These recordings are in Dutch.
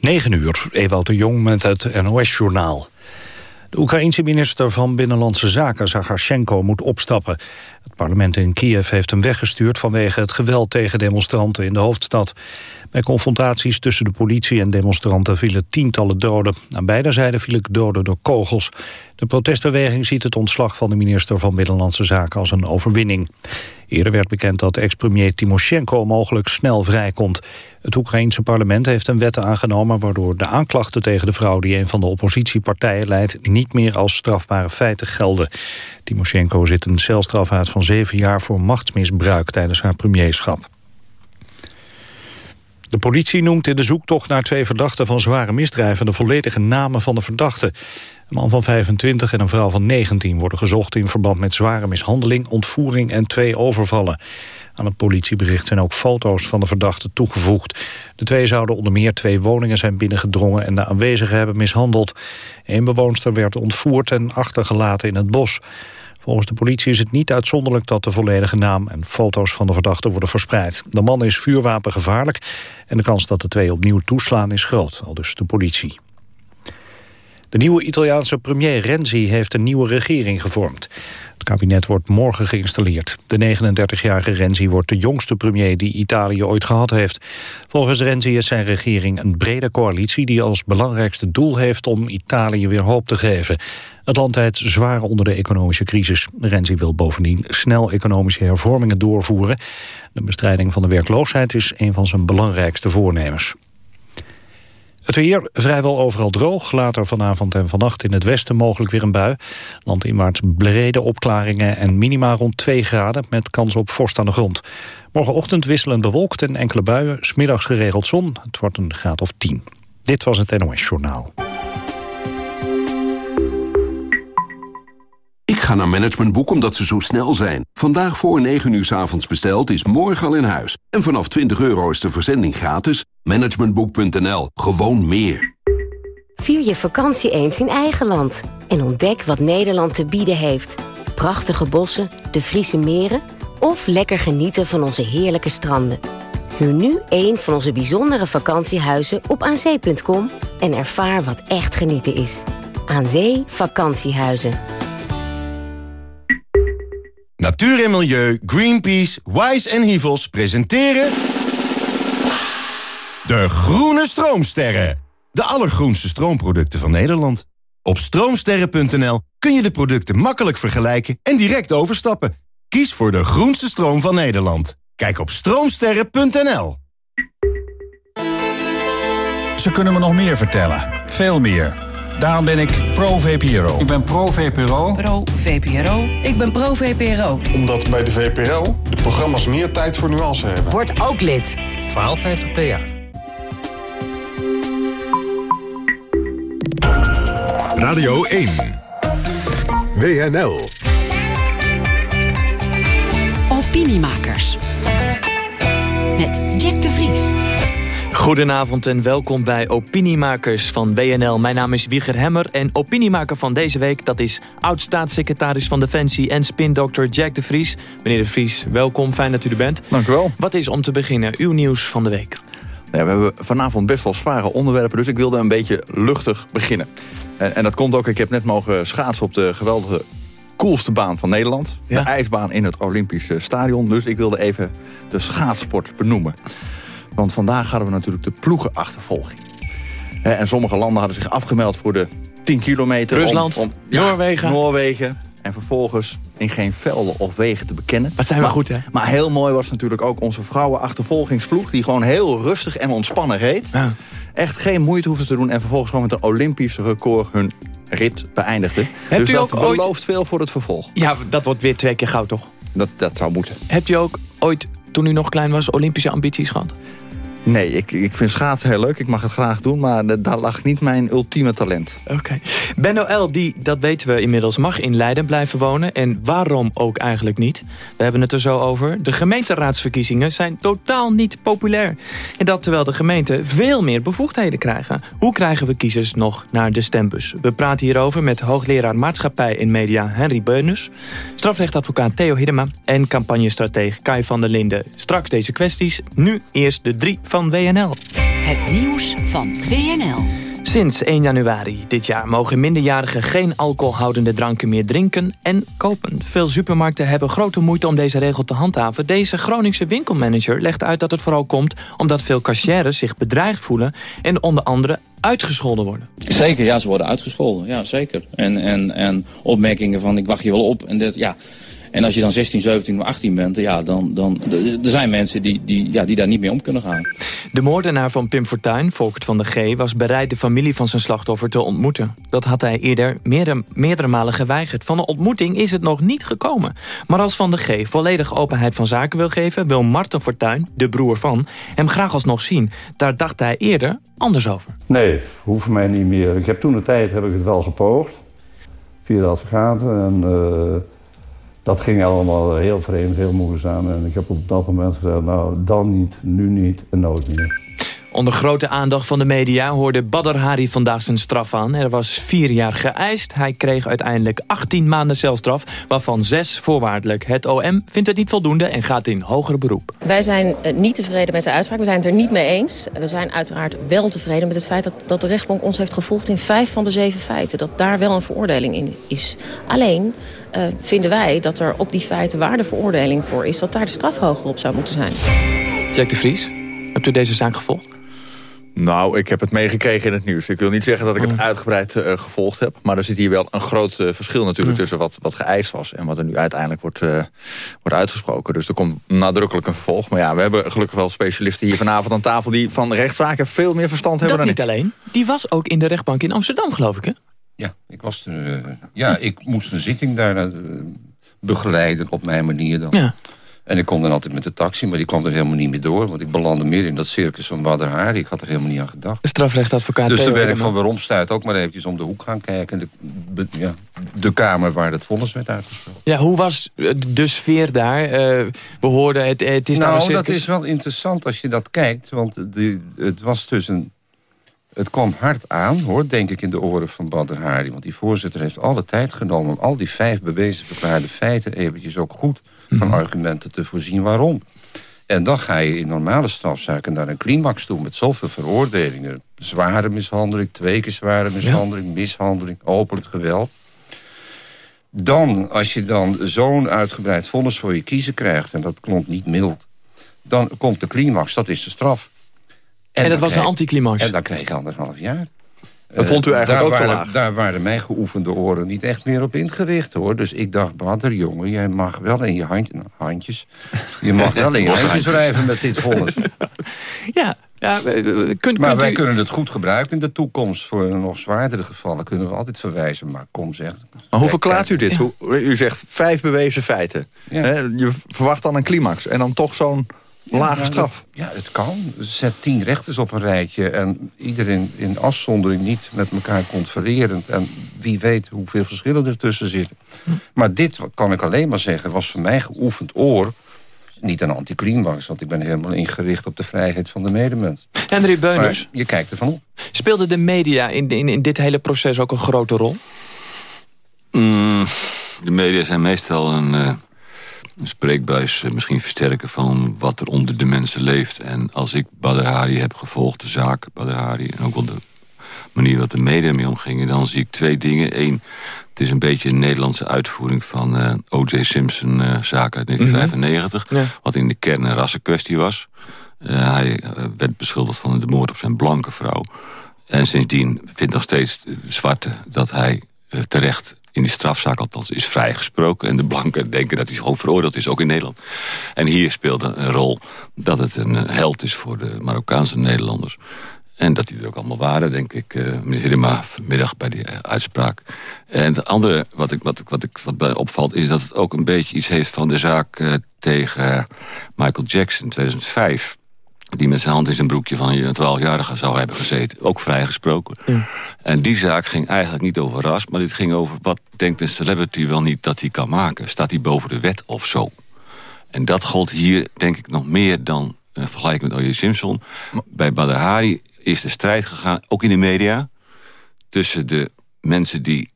9 uur, Ewald de Jong met het NOS-journaal. De Oekraïense minister van Binnenlandse Zaken, Zagarchenko, moet opstappen. Het parlement in Kiev heeft hem weggestuurd vanwege het geweld tegen demonstranten in de hoofdstad. Bij confrontaties tussen de politie en demonstranten vielen tientallen doden. Aan beide zijden vielen doden door kogels. De protestbeweging ziet het ontslag van de minister van Binnenlandse Zaken als een overwinning. Eerder werd bekend dat ex-premier Timoshenko mogelijk snel vrijkomt. Het Oekraïense parlement heeft een wet aangenomen... waardoor de aanklachten tegen de vrouw die een van de oppositiepartijen leidt... niet meer als strafbare feiten gelden. Timoshenko zit een celstraf uit van zeven jaar voor machtsmisbruik tijdens haar premierschap. De politie noemt in de zoektocht naar twee verdachten van zware misdrijven... de volledige namen van de verdachten. Een man van 25 en een vrouw van 19 worden gezocht... in verband met zware mishandeling, ontvoering en twee overvallen. Aan het politiebericht zijn ook foto's van de verdachten toegevoegd. De twee zouden onder meer twee woningen zijn binnengedrongen... en de aanwezigen hebben mishandeld. Een bewoonster werd ontvoerd en achtergelaten in het bos. Volgens de politie is het niet uitzonderlijk dat de volledige naam en foto's van de verdachte worden verspreid. De man is vuurwapengevaarlijk en de kans dat de twee opnieuw toeslaan is groot, al dus de politie. De nieuwe Italiaanse premier Renzi heeft een nieuwe regering gevormd. Het kabinet wordt morgen geïnstalleerd. De 39-jarige Renzi wordt de jongste premier die Italië ooit gehad heeft. Volgens Renzi is zijn regering een brede coalitie... die als belangrijkste doel heeft om Italië weer hoop te geven. Het land leidt zwaar onder de economische crisis. Renzi wil bovendien snel economische hervormingen doorvoeren. De bestrijding van de werkloosheid is een van zijn belangrijkste voornemens. Het weer vrijwel overal droog. Later vanavond en vannacht in het westen mogelijk weer een bui. Landinwaarts brede opklaringen en minima rond 2 graden... met kans op vorst aan de grond. Morgenochtend wisselend bewolkt en enkele buien. Smiddags geregeld zon. Het wordt een graad of 10. Dit was het NOS Journaal. Ga naar Managementboek omdat ze zo snel zijn. Vandaag voor 9 uur s avonds besteld is morgen al in huis. En vanaf 20 euro is de verzending gratis. Managementboek.nl. Gewoon meer. Vier je vakantie eens in eigen land. En ontdek wat Nederland te bieden heeft. Prachtige bossen, de Friese meren... of lekker genieten van onze heerlijke stranden. Huur nu een van onze bijzondere vakantiehuizen op aanzee.com... en ervaar wat echt genieten is. Aan Zee Vakantiehuizen. Natuur en Milieu, Greenpeace, Wise en Hivels presenteren... De Groene Stroomsterren. De allergroenste stroomproducten van Nederland. Op stroomsterren.nl kun je de producten makkelijk vergelijken en direct overstappen. Kies voor de groenste stroom van Nederland. Kijk op stroomsterren.nl. Ze kunnen me nog meer vertellen. Veel meer. Daarom ben ik pro-VPRO. Ik ben pro-VPRO. Pro-VPRO. Ik ben pro-VPRO. Omdat bij de VPRO de programma's meer tijd voor nuance hebben. Word ook lid. 1250 per jaar. Radio 1. WNL. Opiniemakers. Met Jack de Vries. Goedenavond en welkom bij Opiniemakers van WNL. Mijn naam is Wieger Hemmer en opiniemaker van deze week... dat is oud-staatssecretaris van Defensie en spindokter Jack de Vries. Meneer de Vries, welkom, fijn dat u er bent. Dank u wel. Wat is om te beginnen uw nieuws van de week? Ja, we hebben vanavond best wel zware onderwerpen, dus ik wilde een beetje luchtig beginnen. En, en dat komt ook, ik heb net mogen schaatsen op de geweldige coolste baan van Nederland. De ijsbaan in het Olympische Stadion. Dus ik wilde even de schaatsport benoemen. Want vandaag hadden we natuurlijk de ploegenachtervolging. En sommige landen hadden zich afgemeld voor de 10 kilometer. Rusland, om, ja, Noorwegen. Noorwegen. En vervolgens in geen velden of wegen te bekennen. Wat zijn we maar, goed, hè? Maar heel mooi was natuurlijk ook onze vrouwenachtervolgingsploeg... die gewoon heel rustig en ontspannen reed. Ja. Echt geen moeite hoefde te doen... en vervolgens gewoon met een Olympisch record hun rit beëindigde. Hebt dus u dat ook ooit... belooft veel voor het vervolg. Ja, dat wordt weer twee keer goud, toch? Dat, dat zou moeten. Hebt u ook ooit, toen u nog klein was, Olympische ambities gehad? Nee, ik, ik vind schaatsen heel leuk. Ik mag het graag doen, maar daar lag niet mijn ultieme talent. Oké. Okay. Benno die, dat weten we inmiddels, mag in Leiden blijven wonen. En waarom ook eigenlijk niet? We hebben het er zo over. De gemeenteraadsverkiezingen zijn totaal niet populair. En dat terwijl de gemeenten veel meer bevoegdheden krijgen. Hoe krijgen we kiezers nog naar de stembus? We praten hierover met hoogleraar maatschappij en media Henry Beunus... strafrechtadvocaat Theo Hiddema en campagnestratege Kai van der Linden. Straks deze kwesties, nu eerst de drie van WNL. Het nieuws van WNL. Sinds 1 januari dit jaar mogen minderjarigen geen alcoholhoudende dranken meer drinken en kopen. Veel supermarkten hebben grote moeite om deze regel te handhaven. Deze Groningse winkelmanager legt uit dat het vooral komt omdat veel cashiers zich bedreigd voelen en onder andere uitgescholden worden. Zeker, ja, ze worden uitgescholden. Ja, zeker. En, en, en opmerkingen van ik wacht je wel op. En dit, ja, en als je dan 16, 17 of 18 bent, ja, dan, dan er zijn mensen die, die, ja, die daar niet mee om kunnen gaan. De moordenaar van Pim Fortuyn, Volkert van de G... was bereid de familie van zijn slachtoffer te ontmoeten. Dat had hij eerder meerdere, meerdere malen geweigerd. Van de ontmoeting is het nog niet gekomen. Maar als Van de G volledig openheid van zaken wil geven... wil Marten Fortuyn, de broer van, hem graag alsnog zien. Daar dacht hij eerder anders over. Nee, hoeft mij niet meer. Ik heb toen de tijd heb ik het wel gepoogd. Via de advocaten en... Uh dat ging allemaal heel vreemd, heel moeizaam. En ik heb op dat moment gezegd, nou, dan niet, nu niet en nooit meer. Onder grote aandacht van de media hoorde Badr Hari vandaag zijn straf aan. Er was vier jaar geëist. Hij kreeg uiteindelijk 18 maanden celstraf, waarvan zes voorwaardelijk. Het OM vindt het niet voldoende en gaat in hoger beroep. Wij zijn eh, niet tevreden met de uitspraak. We zijn het er niet mee eens. We zijn uiteraard wel tevreden met het feit dat, dat de rechtbank ons heeft gevolgd... in vijf van de zeven feiten. Dat daar wel een veroordeling in is. Alleen uh, vinden wij dat er op die feiten waar de veroordeling voor is... dat daar de straf hoger op zou moeten zijn. Jack de Vries, hebt u deze zaak gevolgd? Nou, ik heb het meegekregen in het nieuws. Ik wil niet zeggen dat ik het oh. uitgebreid uh, gevolgd heb. Maar er zit hier wel een groot uh, verschil natuurlijk tussen wat, wat geëist was... en wat er nu uiteindelijk wordt, uh, wordt uitgesproken. Dus er komt nadrukkelijk een vervolg. Maar ja, we hebben gelukkig wel specialisten hier vanavond aan tafel... die van rechtszaken veel meer verstand hebben dat dan niet alleen. Die was ook in de rechtbank in Amsterdam, geloof ik, hè? Ja, ik, was er, ja, ik moest een zitting daar begeleiden op mijn manier dan. Ja. En ik kon dan altijd met de taxi, maar die kwam er helemaal niet meer door. Want ik belandde meer in dat circus van Badr Hari. Ik had er helemaal niet aan gedacht. Strafrechtadvocaat. Dus de werk van waarom staat ook maar eventjes om de hoek gaan kijken. De, ja, de kamer waar het vonnis werd uitgesproken. Ja, hoe was de sfeer daar? Uh, we hoorden het, het is nou, daar een dat is wel interessant als je dat kijkt. Want de, het was tussen... Het kwam hard aan, hoor, denk ik, in de oren van Badr Hari. Want die voorzitter heeft alle tijd genomen... om al die vijf bewezen verklaarde feiten eventjes ook goed van argumenten te voorzien waarom. En dan ga je in normale strafzaken naar een climax toe... met zoveel veroordelingen. Zware mishandeling, twee keer zware mishandeling... mishandeling, openlijk geweld. Dan, als je dan zo'n uitgebreid vonnis voor je kiezen krijgt... en dat klonk niet mild... dan komt de climax, dat is de straf. En, dat was een anticlimax. En dan krijg je anderhalf jaar. Dat vond u eigenlijk daar ook waren, te laag? Daar waren mijn geoefende oren niet echt meer op ingericht, hoor. Dus ik dacht, Badr, jongen, jij mag wel in je hand, nou, handjes... je mag wel in je handjes wrijven met dit vonnis. Ja, ja, kunt, maar kunt wij u... kunnen het goed gebruiken in de toekomst. Voor nog zwaardere gevallen kunnen we altijd verwijzen. Maar kom zeg. Maar hoe verklaart u dit? Hoe, u zegt vijf bewezen feiten. Je verwacht dan een climax. En dan toch zo'n lage straf. ja, het kan. Zet tien rechters op een rijtje... en iedereen in afzondering niet met elkaar confererend. En wie weet hoeveel verschillen ertussen zitten. Hm. Maar dit, kan ik alleen maar zeggen, was voor mij geoefend oor... Niet een anticlimax, want ik ben helemaal ingericht op de vrijheid van de medemens. Henry Beuners. Maar je kijkt ervan op. Speelde de media in, in, in dit hele proces ook een grote rol? Mm, de media zijn meestal een, uh, een spreekbuis, uh, misschien versterken van wat er onder de mensen leeft. En als ik Badr Hari heb gevolgd, de zaak Badr Hari... en ook wel de manier waarop de media mee omgingen... dan zie ik twee dingen. Eén, het is een beetje een Nederlandse uitvoering van uh, O.J. Simpson uh, zaak uit 1995. Mm -hmm. Wat in de kern een rassenkwestie was. Uh, hij werd beschuldigd van de moord op zijn blanke vrouw. En sindsdien vindt nog steeds de zwarte dat hij terecht in die strafzaak althans is vrijgesproken. En de blanken denken dat hij gewoon veroordeeld is, ook in Nederland. En hier speelt een rol dat het een held is voor de Marokkaanse Nederlanders. En dat die er ook allemaal waren, denk ik, uh, meneer vanmiddag bij die uh, uitspraak. En het andere wat, ik, wat, wat, ik, wat mij opvalt is dat het ook een beetje iets heeft van de zaak uh, tegen Michael Jackson in 2005. Die met zijn hand in zijn broekje van een 12-jarige zou hebben gezeten. Ook vrijgesproken. Ja. En die zaak ging eigenlijk niet over ras, maar dit ging over wat denkt een celebrity wel niet dat hij kan maken. Staat hij boven de wet of zo? En dat gold hier, denk ik, nog meer dan uh, vergelijking met O.J. Simpson. Bij Badr Hari is de strijd gegaan, ook in de media... tussen de mensen die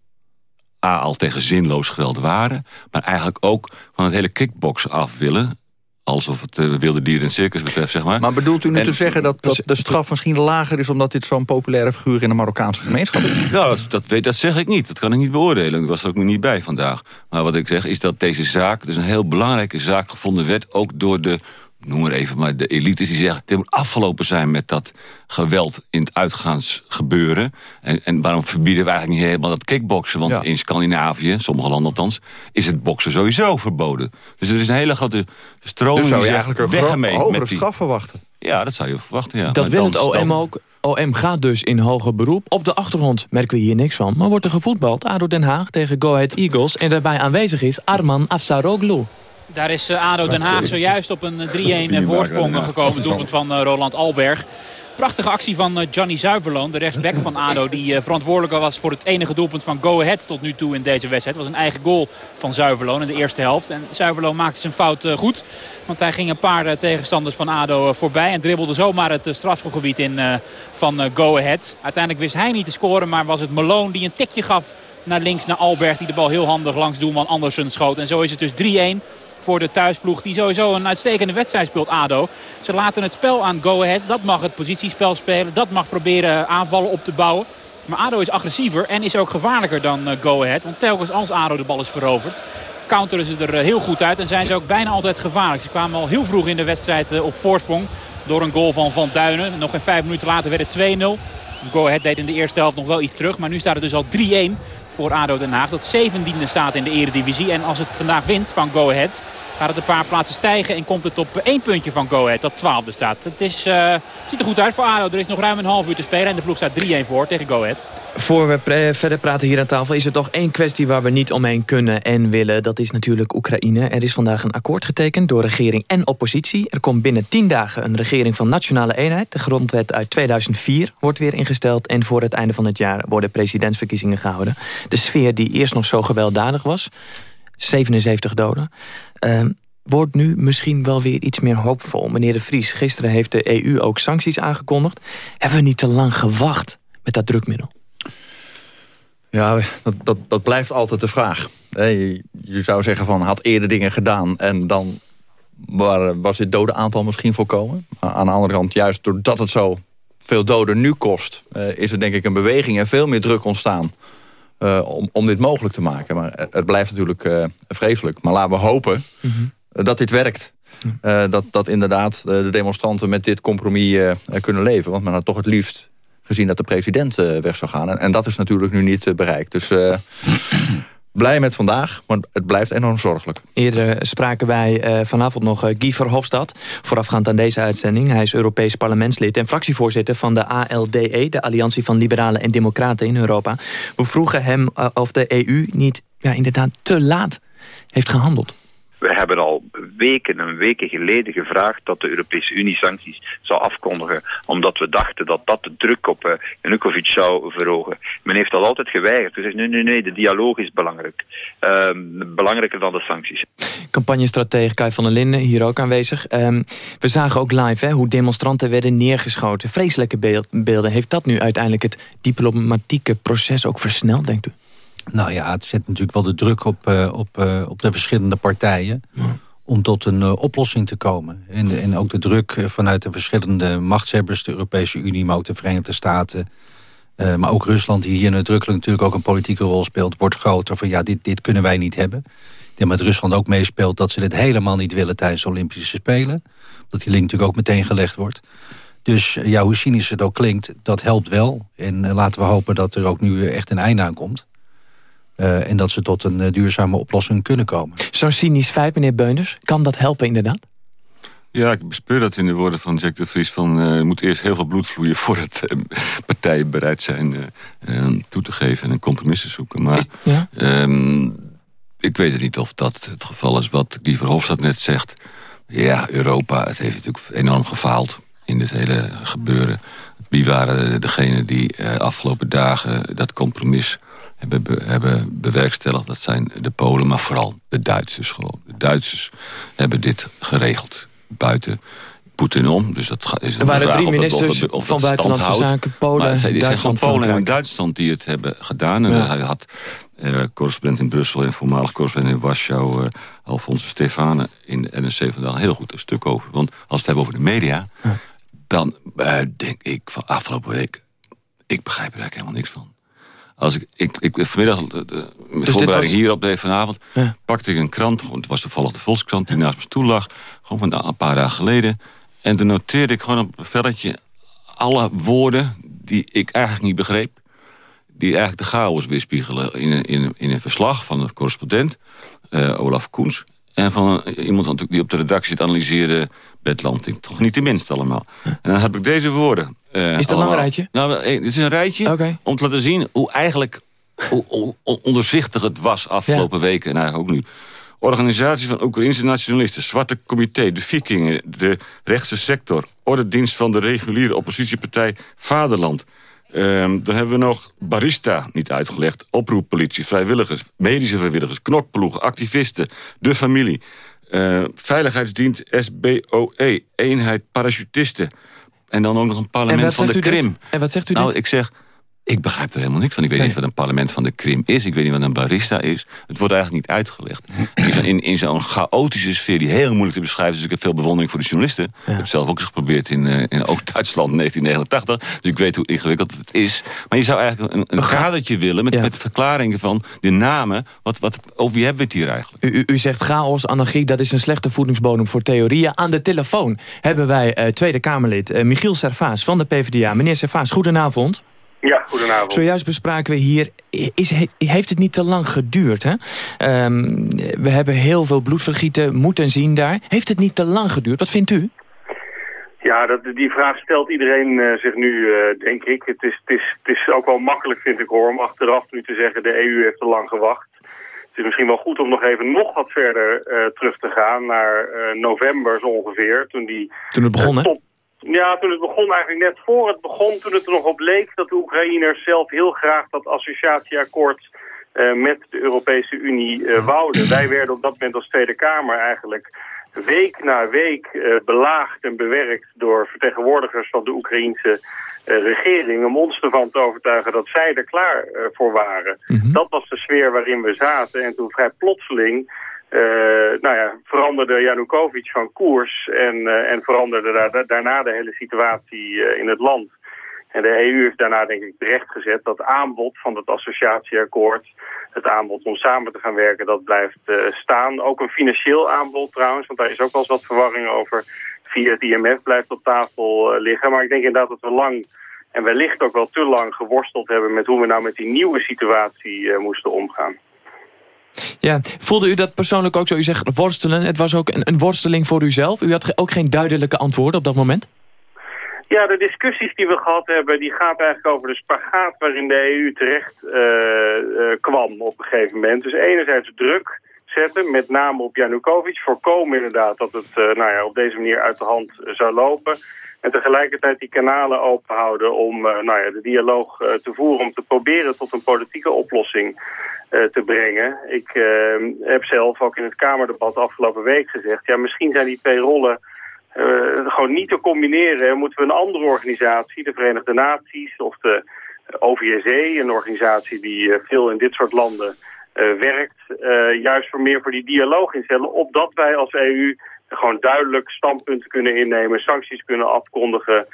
A, al tegen zinloos geweld waren... maar eigenlijk ook van het hele kickbox af willen alsof het uh, wilde dieren en circus betreft, zeg maar. Maar bedoelt u nu te zeggen dat, dat de straf misschien lager is... omdat dit zo'n populaire figuur in de Marokkaanse gemeenschap is? Ja, dat, dat, weet, dat zeg ik niet. Dat kan ik niet beoordelen. Ik was er ook niet bij vandaag. Maar wat ik zeg is dat deze zaak, dus een heel belangrijke zaak gevonden werd... ook door de noem maar even, maar de elites die zeggen... dit moet afgelopen zijn met dat geweld in het uitgaansgebeuren. En, en waarom verbieden we eigenlijk niet helemaal dat kickboksen? Want in Scandinavië, sommige landen althans, is het boksen sowieso verboden. Dus er is een hele grote stroming dus zou je eigenlijk een hogere straf verwachten? Ja, dat zou je verwachten, ja. Dat wil het OM ook. OM gaat dus in hoger beroep. Op de achtergrond merken we hier niks van. Maar wordt er gevoetbald? ADO Den Haag tegen Go Ahead Eagles. En daarbij aanwezig is Arman Afsaroglu. Daar is eh, ADO Den Haag zojuist op een 3-1 eh, voorsprong gekomen. Doelpunt van eh, Roland Alberg. Prachtige actie van Johnny Zuiverloon, de rechtsback van ADO... die verantwoordelijk was voor het enige doelpunt van Go Ahead tot nu toe in deze wedstrijd. Het was een eigen goal van Zuiverloon in de eerste helft. En Zuiverloon maakte zijn fout goed. Want hij ging een paar tegenstanders van ADO voorbij... en dribbelde zomaar het strafschopgebied in van Go Ahead. Uiteindelijk wist hij niet te scoren, maar was het Malone die een tikje gaf naar links naar Alberg... die de bal heel handig langs doelman Andersen schoot. En zo is het dus 3-1 voor de thuisploeg. Die sowieso een uitstekende wedstrijd speelt, ADO. Ze laten het spel aan Go Ahead. Dat mag het positiespel spelen. Dat mag proberen aanvallen op te bouwen. Maar ADO is agressiever en is ook gevaarlijker dan eh, Go Ahead. Want telkens als ADO de bal is veroverd counteren ze er eh, heel goed uit. En zijn ze ook bijna altijd gevaarlijk. Ze kwamen al heel vroeg in de wedstrijd eh, op voorsprong. Door een goal van Van Duinen. Nog geen vijf minuten later werd het 2-0. Go Ahead deed in de eerste helft nog wel iets terug. Maar nu staat het dus al 3-1 voor ADO Den Haag. Dat zeventiende staat in de eredivisie. En als het vandaag wint van Go Ahead gaat het een paar plaatsen stijgen. En komt het op één puntje van Go Ahead dat twaalfde staat. Het, is, uh, ziet er goed uit voor ADO. Er is nog ruim een half uur te spelen. En de ploeg staat 3-1 voor tegen Go Ahead. Voor we verder praten hier aan tafel is er toch één kwestie waar we niet omheen kunnen en willen. Dat is natuurlijk Oekraïne. Er is vandaag een akkoord getekend door regering en oppositie. Er komt binnen tien dagen een regering van nationale eenheid. De grondwet uit 2004 wordt weer ingesteld. En voor het einde van het jaar worden presidentsverkiezingen gehouden. De sfeer die eerst nog zo gewelddadig was. 77 doden. Uh, wordt nu misschien wel weer iets meer hoopvol. Meneer de Vries, gisteren heeft de EU ook sancties aangekondigd. Hebben we niet te lang gewacht met dat drukmiddel? Ja, dat, dat, dat blijft altijd de vraag. Je, je zou zeggen van, had eerder dingen gedaan... en dan was dit dode aantal misschien voorkomen. Aan de andere kant, juist doordat het zo veel doden nu kost... Eh, is er denk ik een beweging en veel meer druk ontstaan... Uh, om, om dit mogelijk te maken. Maar het blijft natuurlijk uh, vreselijk. Maar laten we hopen mhm. dat dit werkt. dat, dat inderdaad de demonstranten met dit compromis kunnen leven. Want men had toch het liefst gezien dat de president uh, weg zou gaan. En, dat is natuurlijk nu niet uh, bereikt. Dus uh, blij met vandaag, maar het blijft enorm zorgelijk. Eerder spraken wij vanavond nog Guy Verhofstadt... voorafgaand aan deze uitzending. Hij is Europees parlementslid en fractievoorzitter van de ALDE... de Alliantie van Liberalen en Democraten in Europa. We vroegen hem of de EU niet ja, inderdaad te laat heeft gehandeld. We hebben al weken en weken geleden gevraagd dat de Europese Unie sancties zou afkondigen. Omdat we dachten dat dat de druk op uh, zou verhogen. Men heeft dat altijd geweigerd. Gezegd, nee, nee, nee, de dialoog is belangrijk. Uh, belangrijker dan de sancties. Campagnestratege Kai van der Linden, hier ook aanwezig. Um, we zagen ook live hè, hoe demonstranten werden neergeschoten. Vreselijke beelden. Heeft dat nu uiteindelijk het diplomatieke proces ook versneld, denkt u? Nou ja, het zet natuurlijk wel de druk op, uh, op, uh, op de verschillende partijen... om tot een uh, oplossing te komen. En, en ook de druk vanuit de verschillende machtshebbers... de Europese Unie, maar ook de Verenigde Staten... maar ook Rusland, die hier nadrukkelijk natuurlijk ook een politieke rol speelt... wordt groter van ja, dit, dit kunnen wij niet hebben. Ik denk dat Rusland ook meespeelt dat ze dit helemaal niet willen... tijdens de Olympische Spelen. Dat die link natuurlijk ook meteen gelegd wordt. Dus ja, hoe cynisch het ook klinkt, dat helpt wel. En laten we hopen dat er ook nu echt een einde aan komt. Uh, en dat ze tot een uh, duurzame oplossing kunnen komen. Zo'n cynisch feit, meneer Beunders, kan dat helpen inderdaad? Ja, ik bespeur dat in de woorden van Jack de Vries... van uh, er moet eerst heel veel bloed vloeien... voordat partijen bereid zijn toe te geven en een compromis te zoeken. Maar ja? um, ik weet het niet of dat het geval is wat die Verhofstadt net zegt. Ja, Europa, het heeft natuurlijk enorm gefaald in dit hele gebeuren. Wie waren degenen die afgelopen dagen dat compromis hebben, be, hebben bewerkstelligd. Dat zijn de Polen, maar vooral de Duitsers gewoon. De Duitsers hebben dit geregeld buiten Poetin om. Dus dat is er waren drie ministers van Buitenlandse Zaken, Polen, het zijn gewoon Polen en Duitsland die het hebben gedaan. En hij had uh, correspondent in Brussel en voormalig correspondent in Warschau... Uh, Alfonso Stefane in de NRC vandaag heel goed een stuk over. Want als we het hebben over de media... dan uh, denk ik van afgelopen week... ik begrijp er eigenlijk helemaal niks van. Als ik, ik, ik vanmiddag, de, de dus voorbereiding was... hier op de vanavond... Ja. pakte ik een krant, het was toevallig de Volkskrant... die naast me stoel lag, gewoon een paar dagen geleden... en dan noteerde ik gewoon op een velletje... alle woorden die ik eigenlijk niet begreep... die eigenlijk de chaos weerspiegelen in een, in, in een verslag van een correspondent... Uh, Olaf Koens, en van iemand natuurlijk die op de redactie het analyseerde... Bert Lanting, toch niet de minste allemaal. En dan heb ik deze woorden. Uh, is dat een rijtje? Nou, eh, dit is een rijtje okay. om te laten zien hoe eigenlijk hoe, onderzichtig het was afgelopen ja. weken en eigenlijk ook nu. Organisatie van Oekraïnse nationalisten, Zwarte Comité, de Vikingen, de rechtse sector, Ordendienst van de reguliere oppositiepartij Vaderland. Um, dan hebben we nog barista, niet uitgelegd, oproeppolitie, vrijwilligers, medische vrijwilligers, knokploegen, activisten, de familie, uh, veiligheidsdienst SBOE, eenheid parachutisten, en dan ook nog een parlement van de Krim. En wat zegt u nou, dit? ik zeg, ik begrijp er helemaal niks van. Ik weet nee. niet wat een parlement van de Krim is. Ik weet niet wat een barista is. Het wordt eigenlijk niet uitgelegd. In, in, zo'n chaotische sfeer die heel moeilijk te beschrijven is. Dus ik heb veel bewondering voor de journalisten. Ja. Ik heb zelf ook eens geprobeerd in, uh, in ook Duitsland in 1989. Dus ik weet hoe ingewikkeld het is. Maar je zou eigenlijk een, een kadertje willen met, ja. met verklaringen van de namen. Wat, wat, over wie hebben we het hier eigenlijk? U, u, u zegt chaos, anarchie, dat is een slechte voedingsbodem voor theorieën. Aan de telefoon hebben wij uh, Tweede Kamerlid uh, Michiel Servaas van de PvdA. Meneer Servaas, goedenavond. Ja, goedenavond. Zojuist bespraken we hier, is, heeft het niet te lang geduurd? Hè? Um, we hebben heel veel bloedvergieten moeten zien daar. Heeft het niet te lang geduurd? Wat vindt u? Ja, dat, die vraag stelt iedereen uh, zich nu, uh, denk ik. Het is, het, is, het is ook wel makkelijk, vind ik hoor, om achteraf nu te zeggen... de EU heeft te lang gewacht. Het is misschien wel goed om nog even nog wat verder uh, terug te gaan... naar november zo ongeveer, toen die... Toen het begon, hè? Ja, toen het begon eigenlijk net voor het begon, toen het er nog op leek dat de Oekraïners zelf heel graag dat associatieakkoord uh, met de Europese Unie uh, wouden. Wij werden op dat moment als Tweede Kamer eigenlijk week na week uh, belaagd en bewerkt door vertegenwoordigers van de Oekraïnse regering om ons ervan te overtuigen dat zij er klaar voor waren. Mm -hmm. Dat was de sfeer waarin we zaten en toen vrij plotseling nou ja, veranderde Janukovic van koers en, uh, en veranderde da daarna de hele situatie uh, in het land. En de EU heeft daarna denk ik terecht gezet dat aanbod van het associatieakkoord, het aanbod om samen te gaan werken, dat blijft staan. Ook een financieel aanbod trouwens, want daar is ook wel eens wat verwarring over. Via het IMF blijft op tafel liggen. Maar ik denk inderdaad dat we lang en wellicht ook wel te lang geworsteld hebben met hoe we nou met die nieuwe situatie moesten omgaan. Ja, voelde u dat persoonlijk ook zo? U zegt worstelen, het was ook een, een worsteling voor uzelf. U had ook geen duidelijke antwoorden op dat moment? Ja, de discussies die we gehad hebben, die gaat eigenlijk over de spagaat waarin de EU terecht uh, uh, kwam op een gegeven moment. Dus enerzijds druk zetten, met name op Janukovic, voorkomen inderdaad dat het uh, nou ja, op deze manier uit de hand zou lopen. En tegelijkertijd die kanalen openhouden om nou ja, de dialoog te voeren, om te proberen tot een politieke oplossing uh, te brengen. Ik heb zelf ook in het Kamerdebat afgelopen week gezegd... ja, misschien zijn die twee rollen gewoon niet te combineren. Moeten we een andere organisatie, de Verenigde Naties of de OVSE... een organisatie die veel in dit soort landen werkt... juist voor meer voor die dialoog instellen... opdat wij als EU gewoon duidelijk standpunten kunnen innemen... sancties kunnen afkondigen...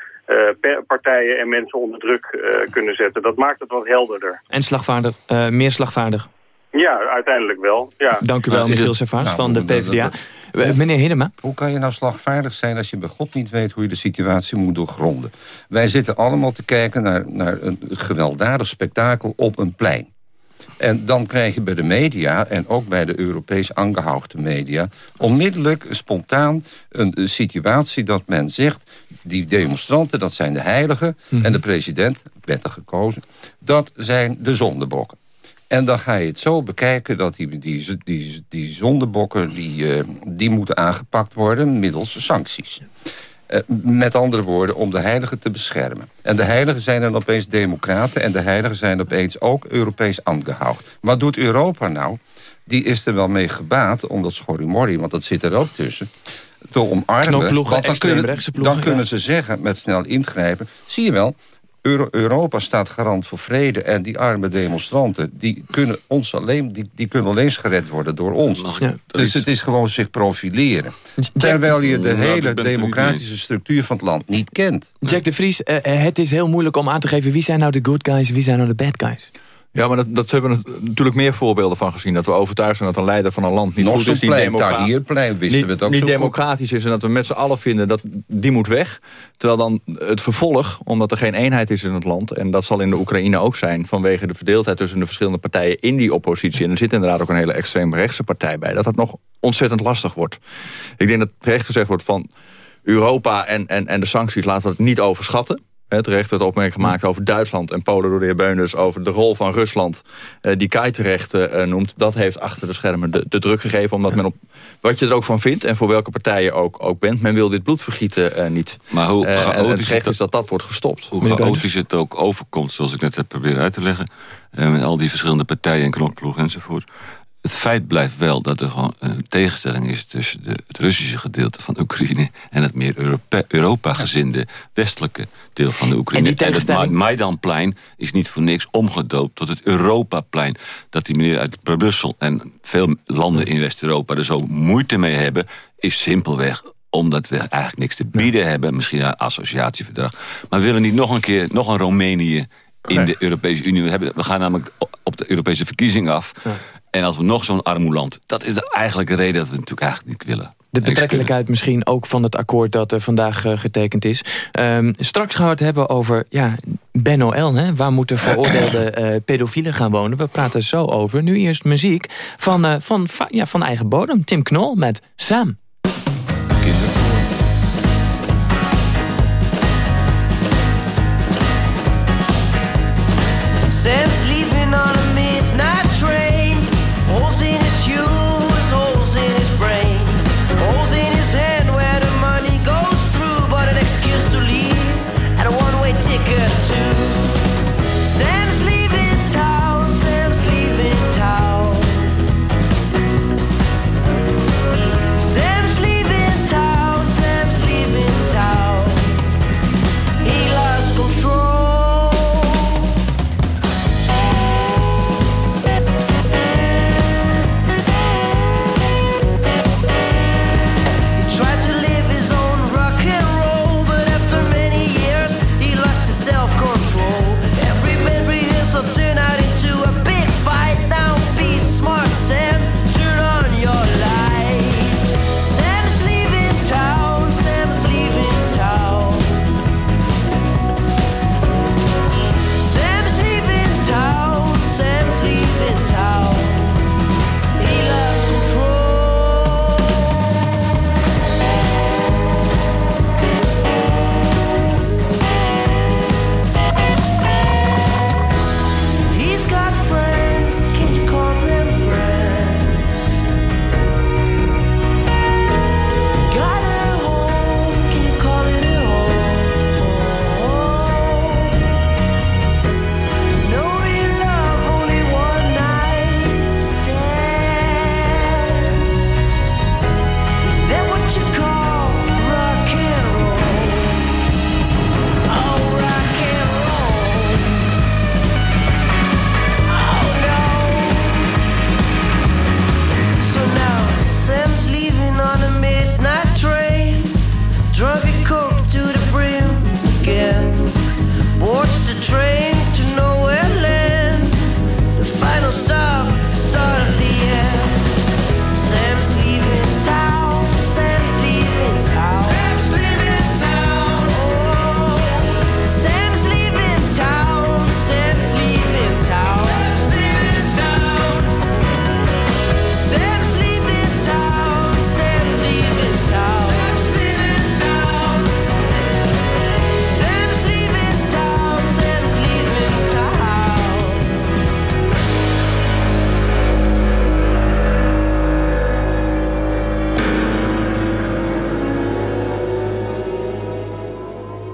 Uh, partijen en mensen onder druk uh, kunnen zetten. Dat maakt het wat helderder. En slagvaardig, uh, meer slagvaardig? Ja, uiteindelijk wel. Ja. Dank u wel, nou, Michiel Servaas nou, van de PvdA. Meneer Hiddema. Hoe kan je nou slagvaardig zijn als je bij God niet weet... hoe je de situatie moet doorgronden? Wij zitten allemaal te kijken naar, naar een gewelddadig spektakel op een plein. En dan krijg je bij de media en ook bij de Europees aangehouden media... onmiddellijk spontaan een, een, situatie dat men zegt... die demonstranten, dat zijn de heiligen... Mm -hmm. en de president, wettig gekozen, dat zijn de zondebokken. En dan ga je het zo bekijken dat die, die, die, die zondebokken... Die, uh, die moeten aangepakt worden middels sancties. Eh, met andere woorden, om de heiligen te beschermen. En de heiligen zijn dan opeens democraten... en de heiligen zijn opeens ook Europees aangehouden. Wat doet Europa nou? Die is er wel mee gebaat, omdat schorrimorri... want dat zit er ook tussen te omarmen. Want dan kunnen, dan kunnen ze zeggen, met snel ingrijpen... zie je wel, Europa staat garant voor vrede. En die arme demonstranten, die kunnen, ons alleen, die, die kunnen alleen gered worden door ons. dus het is gewoon zich profileren. Terwijl je de hele democratische structuur van het land niet kent. Jack de Vries, eh, eh, het is heel moeilijk om aan te geven... wie zijn nou de good guys wie zijn nou de bad guys? Ja, maar dat, dat hebben we natuurlijk meer voorbeelden van gezien. Dat we overtuigd zijn dat een leider van een land niet Nog goed is. Niet plein, plein, wisten niet, we het ook Niet zo democratisch is en dat we met z'n allen vinden dat die moet weg. Terwijl dan het vervolg, omdat er geen eenheid is in het land... en dat zal in de Oekraïne ook zijn... vanwege de verdeeldheid tussen de verschillende partijen in die oppositie... en er zit inderdaad ook een hele extreemrechtse partij bij... dat dat nog ontzettend lastig wordt. Ik denk dat terecht gezegd wordt van... Europa en, en, en de sancties laten we het niet overschatten. He, terecht werd opmerking gemaakt over Duitsland en Polen door de heer Beunus... over de rol van Rusland, eh, die Kai terecht eh, noemt. Dat heeft achter de schermen de, de, druk gegeven. Omdat men op wat je er ook van vindt en voor welke partij je ook, ook bent... men wil dit bloedvergieten uh, niet. Maar hoe chaotisch het is dat dat wordt gestopt. Hoe chaotisch het ook overkomt, zoals ik net heb proberen uit te leggen... met al die verschillende partijen en knokploeg enzovoort het feit blijft wel dat er gewoon een tegenstelling is... tussen de, het Russische gedeelte van Oekraïne... en het meer Europa-gezinde westelijke deel van de Oekraïne. En, die tegenstelling... het Maidanplein is niet voor niks omgedoopt tot het Europaplein. Dat die meneer uit Brussel en veel landen in West-Europa... er zo moeite mee hebben, is simpelweg omdat we eigenlijk niks te bieden hebben. Misschien een associatieverdrag. Maar we willen niet nog een keer, nog een Roemenië in de Europese Unie. We, hebben, we gaan namelijk op de Europese verkiezing af. En als we nog zo'n armoeland... dat is de eigenlijke reden dat we het natuurlijk eigenlijk niet willen. De betrekkelijkheid misschien ook van het akkoord dat er vandaag uh, getekend is. Um, straks gaan we het hebben over ja, Ben OL. Hè? Waar moeten veroordeelde uh, pedofielen gaan wonen? We praten zo over. Nu eerst muziek van, uh, van, ja, van eigen bodem. Tim Knol met Sam.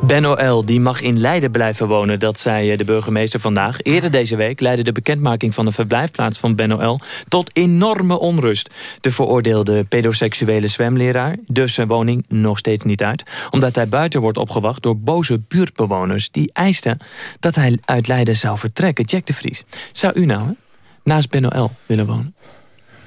Ben die mag in Leiden blijven wonen, dat zei eh, de burgemeester vandaag. Eerder deze week leidde de bekendmaking van de verblijfplaats van Ben tot enorme onrust. De veroordeelde pedoseksuele zwemleraar dus zijn woning nog steeds niet uit. Omdat hij buiten wordt opgewacht door boze buurtbewoners... die eisten dat hij uit Leiden zou vertrekken. Jack de Vries, zou u nou naast Ben willen wonen?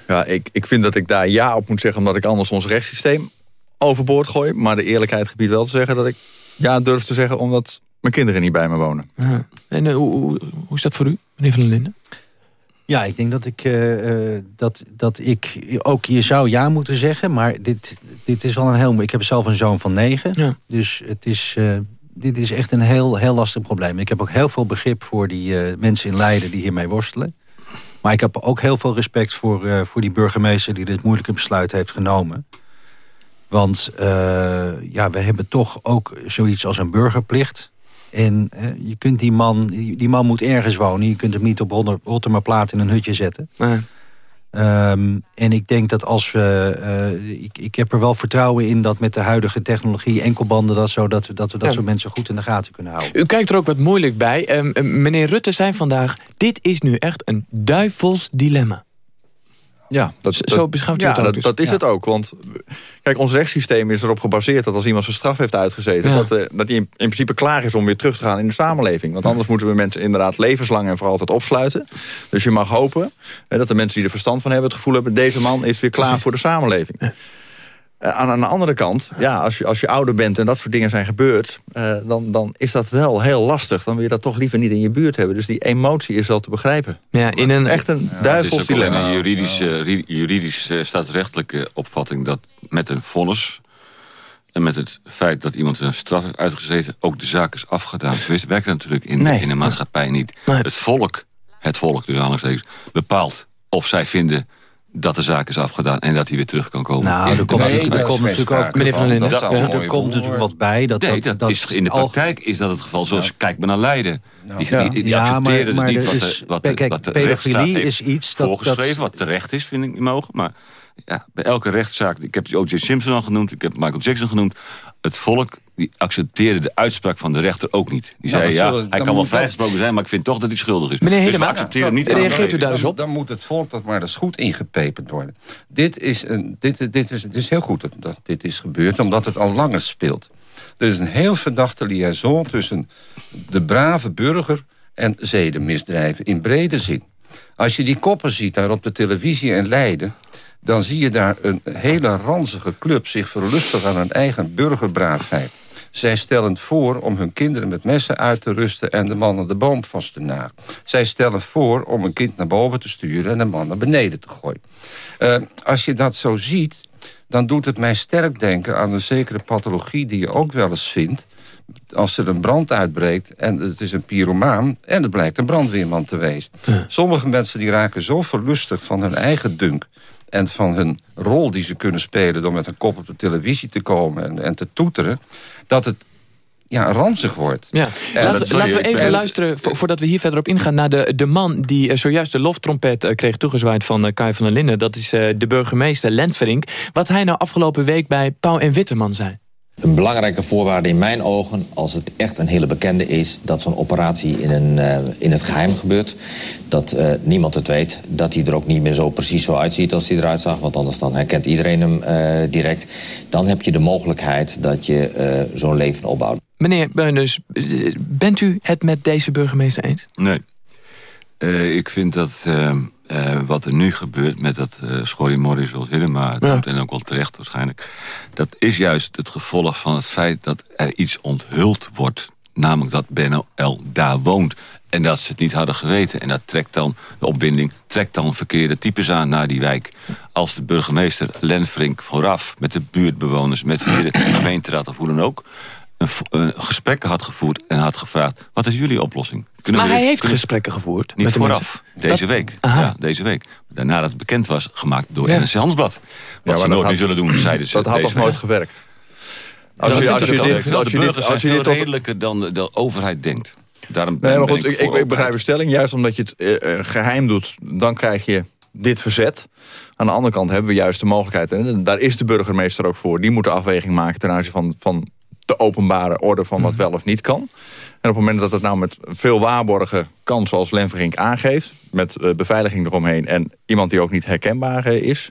Ja, ik, ik vind dat ik daar ja op moet zeggen... omdat ik anders ons rechtssysteem overboord gooi. Maar de eerlijkheid gebied wel te zeggen dat ik ja durf te zeggen... omdat mijn kinderen niet bij me wonen. Ja. En uh, hoe, hoe, hoe is dat voor u, meneer Van der Linden? Ja, ik denk dat ik, uh, uh, dat, dat ik ook, je zou ja moeten zeggen, maar dit, dit is wel een heel... Ik heb zelf een zoon van negen, ja. dus het is, uh, dit is echt een heel, heel lastig probleem. Ik heb ook heel veel begrip voor die mensen in Leiden die hiermee worstelen. Maar ik heb ook heel veel respect voor, voor die burgemeester die dit moeilijke besluit heeft genomen. Want ja, we hebben toch ook zoiets als een burgerplicht... En uh, je kunt die man, die, die, man moet ergens wonen. Je kunt hem niet op Rotterdamplaat in een hutje zetten. Nee. Um, en ik denk dat als we... Uh, ik, ik heb er wel vertrouwen in dat met de huidige technologie... enkelbanden dat zo, dat we dat, we dat ja. soort mensen goed in de gaten kunnen houden. U kijkt er ook wat moeilijk bij. Um, meneer Rutte zei vandaag... dit is nu echt een duivels dilemma. Ja, dat, zo beschouwt u ja, het ook dat, dus. dat is ja. het ook. Want kijk, ons rechtssysteem is erop gebaseerd dat als iemand zijn straf heeft uitgezeten... Ja. Dat, uh, dat hij in, in, principe klaar is om weer terug te gaan in de samenleving. Want anders moeten we mensen inderdaad levenslang en voor altijd opsluiten. Dus je mag hopen hè, dat de mensen die er verstand van hebben... het gevoel hebben, deze man is weer klaar voor de samenleving. Uh, aan, aan, de andere kant, ja, als, je, als je ouder bent en dat soort dingen zijn gebeurd... Uh, dan, dan is dat wel heel lastig. Dan wil je dat toch liever niet in je buurt hebben. Dus die emotie is wel te begrijpen. Ja, in een, Echt een ja, duivels Het is ook dilemma. een juridische, juridisch uh, staatsrechtelijke opvatting... dat met een vonnis en met het feit dat iemand een straf heeft uitgezeten... ook de zaak is afgedaan. Zo werkt het natuurlijk in, Nee. in de maatschappij niet. Nee. Het volk, het volk, dus aanhalingstekens, bepaalt of zij vinden dat de zaak is afgedaan en dat hij weer terug kan komen. Nou, er komt, maatschappij. er komt natuurlijk ook... Meneer Van Linden, Dat Ja, er mooie komt natuurlijk wat bij. Dat, Nee, dat, dat, is, in de praktijk is dat het geval. Zoals, kijk maar naar Leiden. Die, Ja. die, die Ja, accepteren maar- dus maar niet er wat is- de, wat de, kijk, wat de pedofilie is iets dat- voorgeschreven. dat- Wat terecht is, vind ik niet mogen. Maar ja, bij elke rechtszaak... Ik heb O.J. Simpson al genoemd. Ik heb Michael Jackson genoemd. Het volk die accepteerde de uitspraak van de rechter ook niet. Die Nou, zei, ja, zullen- hij kan wel vrijgesproken zijn... maar ik vind toch dat hij schuldig is. Meneer dus we Hedema, accepteren niet... reageert u daar eens op? dan moet het volk dat maar eens goed ingepeperd worden. Dit is, een, dit, dit is, het is heel goed dat, dat dit is gebeurd, omdat het al langer speelt. Er is een heel verdachte liaison tussen de brave burger en zedenmisdrijven in brede zin. Als je die koppen ziet daar op de televisie in Leiden... dan zie je daar een hele ranzige club zich verlustigen aan hun eigen burgerbraafheid. Zij stellen voor om hun kinderen met messen uit te rusten... en de man aan de boom vast te naaien. Zij stellen voor om een kind naar boven te sturen... en een man naar beneden te gooien. Uh, als je dat zo ziet, dan doet het mij sterk denken... aan een zekere pathologie die je ook wel eens vindt... als er een brand uitbreekt en het is een pyromaan... en het blijkt een brandweerman te wezen. Sommige mensen die raken zo verlustigd van hun eigen dunk en van hun rol die ze kunnen spelen... door met een kop op de televisie te komen en, en te toeteren... dat het ja, ranzig wordt. Ja. En Laten, laten we even en- luisteren, vo- voordat we hier verder op ingaan... naar de, de man die eh, zojuist de loftrompet eh, kreeg toegezwaaid van eh, Kai van der Linden. Dat is de burgemeester Lentverink. Wat hij nou afgelopen week bij Pauw en Witteman zei. Een belangrijke voorwaarde in mijn ogen, als het echt een hele bekende is... dat zo'n operatie in, een, uh, in het geheim gebeurt. Dat uh, niemand het weet. Dat hij er ook niet meer zo precies zo uitziet als hij eruit zag. Want anders dan herkent iedereen hem uh, direct. Dan heb je de mogelijkheid dat je zo'n leven opbouwt. Meneer Beunus, bent u het met deze burgemeester eens? Nee. Uh, ik vind dat uh, uh, wat er nu gebeurt met dat uh, schorrimorrie zoals Hillema het en ook wel terecht waarschijnlijk... dat is juist het gevolg van het feit dat er iets onthuld wordt. Namelijk dat Ben L. daar woont. En dat ze het niet hadden geweten. En dat trekt dan, de opwinding, trekt dan verkeerde types aan naar die wijk. Als de burgemeester Len Frink vooraf met de buurtbewoners... met de gemeenteraad of hoe dan ook... Een, een gesprekken had gevoerd en had gevraagd... wat is jullie oplossing? Kunnen maar we, hij heeft kunnen... gesprekken gevoerd. Niet met vooraf, de deze dat... week. Ja, deze week. Daarna dat het bekend was, gemaakt door ja. NRC Handelsblad. Wat ja, ze nooit nu zullen doen, zeiden ze Dat had toch nooit gewerkt? Als je, als je dit, als je dit, als je dit redelijker dan de, de overheid denkt. Daarom nee, maar ben goed, ik, ik, ik begrijp uw stelling. Juist omdat je het uh, geheim doet, dan krijg je dit verzet. Aan de andere kant hebben we juist de mogelijkheid... en daar is de burgemeester ook voor... die moet de afweging maken ten aanzien van, van de openbare orde van wat wel of niet kan. En op het moment dat het nou met veel waarborgen kan, zoals Lenverink aangeeft... met eh, beveiliging eromheen en iemand die ook niet herkenbaar eh, is...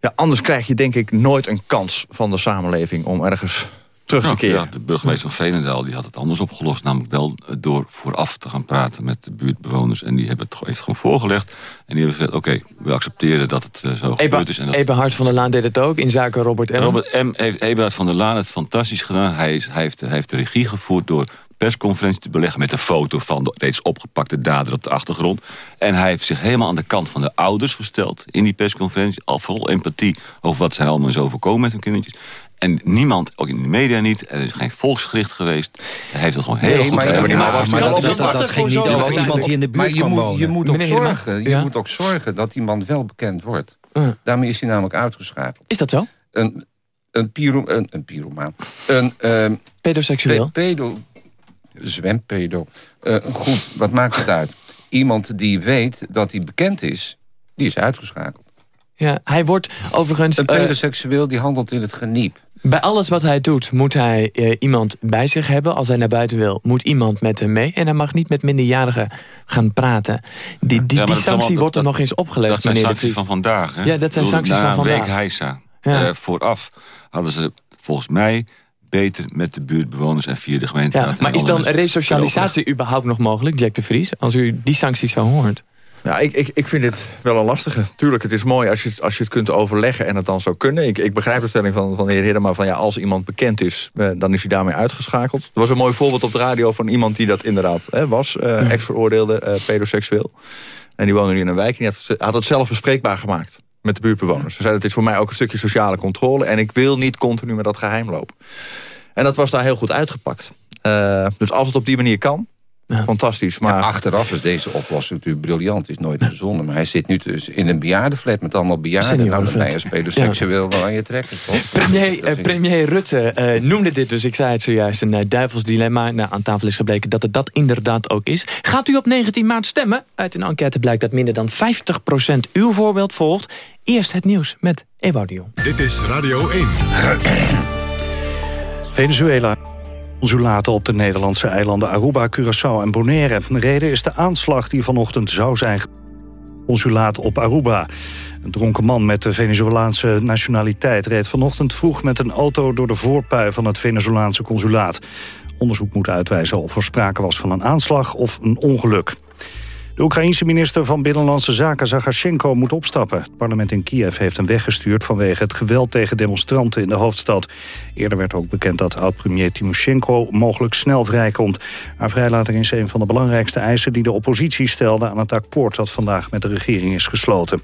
Ja, anders krijg je denk ik nooit een kans van de samenleving om ergens terug te keren. Ja, de burgemeester van Veenendaal die had het anders opgelost. Namelijk wel door vooraf te gaan praten met de buurtbewoners. En die hebben het, heeft gewoon voorgelegd. En die hebben gezegd, oké, we accepteren dat het eh, zo Eba, gebeurd is. En dat Eberhard van der Laan deed het ook in zaken Robert M. Robert M. heeft Eberhard van der Laan het fantastisch gedaan. Hij, is, hij, heeft, hij heeft de regie gevoerd door persconferentie te beleggen... met een foto van de reeds opgepakte dader op de achtergrond. En hij heeft zich helemaal aan de kant van de ouders gesteld... in die persconferentie, al vol empathie... over wat zij allemaal is overkomen met hun kindertjes. En niemand, ook in de media niet, er is geen volksgericht geweest. Hij heeft het gewoon heel Nee, goed maar- gedaan. maar- maar- dat- dat- dat ging niet over iemand die in de buurt Maar je kwam moet- wonen. Je moet ook zorgen. Je moet ook zorgen dat die man wel bekend wordt. Daarmee is hij namelijk uitgeschakeld. Is dat zo? Een, een, pyro, een, een pyromaan. Een... ehm, Pedoseksueel? pe- pedo... Zwempedo. Eh, goed, wat maakt het uit? Iemand die weet dat hij bekend is, die is uitgeschakeld. Ja, hij wordt overigens... Een eh, pedoseksueel die handelt in het geniep. Bij alles wat hij doet moet hij eh, iemand bij zich hebben. Als hij naar buiten wil, moet iemand met hem mee. En hij mag niet met minderjarigen gaan praten. Die, die, Ja, sanctie allemaal- wordt er dat- nog eens opgelegd, Dat zijn sancties van vandaag. Hè? Ja, dat zijn sancties van een week vandaag. heisa. Ja. Eh, vooraf hadden ze volgens mij beter met de buurtbewoners en via de gemeente. Ja, maar is dan resocialisatie überhaupt nog mogelijk, Jack de Vries? Als u die sancties zo hoort. Ja, ik, ik, ik vind dit wel een lastige. Tuurlijk, het is mooi als je, het- als je het kunt overleggen en het dan zou kunnen. Ik, ik begrijp de stelling van, van de heer Hiddema van ja, als iemand bekend is, eh, dan is hij daarmee uitgeschakeld. Er was een mooi voorbeeld op de radio van iemand die dat inderdaad hè, was. eh, Ex-veroordeelde, eh, pedoseksueel. En die woonde nu in een wijk en die had, had het zelf bespreekbaar gemaakt met de buurtbewoners. Ze zeiden, het is voor mij ook een stukje sociale controle... en ik wil niet continu met dat geheim lopen. En dat was daar heel goed uitgepakt. Eh, dus als het op die manier kan, fantastisch. Maar Achteraf is deze oplossing natuurlijk briljant. Is nooit verzonnen. Maar hij zit nu dus in een bejaardenflat met allemaal bejaarden. Nou, je als pedoseksueel wel aan je trekken. toch? Premier, eh, premier Rutte eh, noemde dit dus, ik zei het zojuist, een uh, duivels dilemma. Nou, aan tafel is gebleken dat het dat inderdaad ook is. Gaat u op 19 maart stemmen? Uit een enquête blijkt dat minder dan 50% uw voorbeeld volgt. Eerst het nieuws met Ewout de. Dit is Radio 1. Venezuela. Consulaten op de Nederlandse eilanden Aruba, Curaçao en Bonaire. De reden is de aanslag die vanochtend zou zijn. Consulaat op Aruba. Een dronken man met de Venezolaanse nationaliteit reed vanochtend vroeg met een auto door de voorpui van het Venezolaanse consulaat. Onderzoek moet uitwijzen of er sprake was van een aanslag of een ongeluk. De Oekraïense minister van Binnenlandse Zaken Zagashenko moet opstappen. Het parlement in Kiev heeft hem weggestuurd vanwege het geweld tegen demonstranten in de hoofdstad. Eerder werd ook bekend dat oud-premier Timoshenko mogelijk snel vrijkomt. Haar vrijlating is een van de belangrijkste eisen die de oppositie stelde aan het akkoord dat vandaag met de regering is gesloten.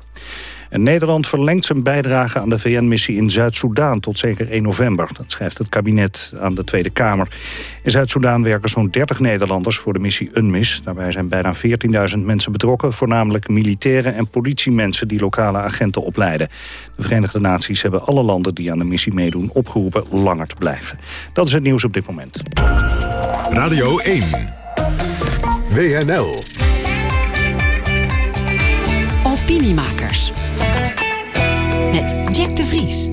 En Nederland verlengt zijn bijdrage aan de VN-missie in Zuid-Soedan tot zeker 1 november. Dat schrijft het kabinet aan de Tweede Kamer. In Zuid-Soedan werken zo'n 30 Nederlanders voor de missie UNMIS. Daarbij zijn bijna 14.000 mensen betrokken, voornamelijk militairen en politiemensen die lokale agenten opleiden. De Verenigde Naties hebben alle landen die aan de missie meedoen opgeroepen langer te blijven. Dat is het nieuws op dit moment. Radio 1. WNL. Opiniemakers. Met Jack de Vries.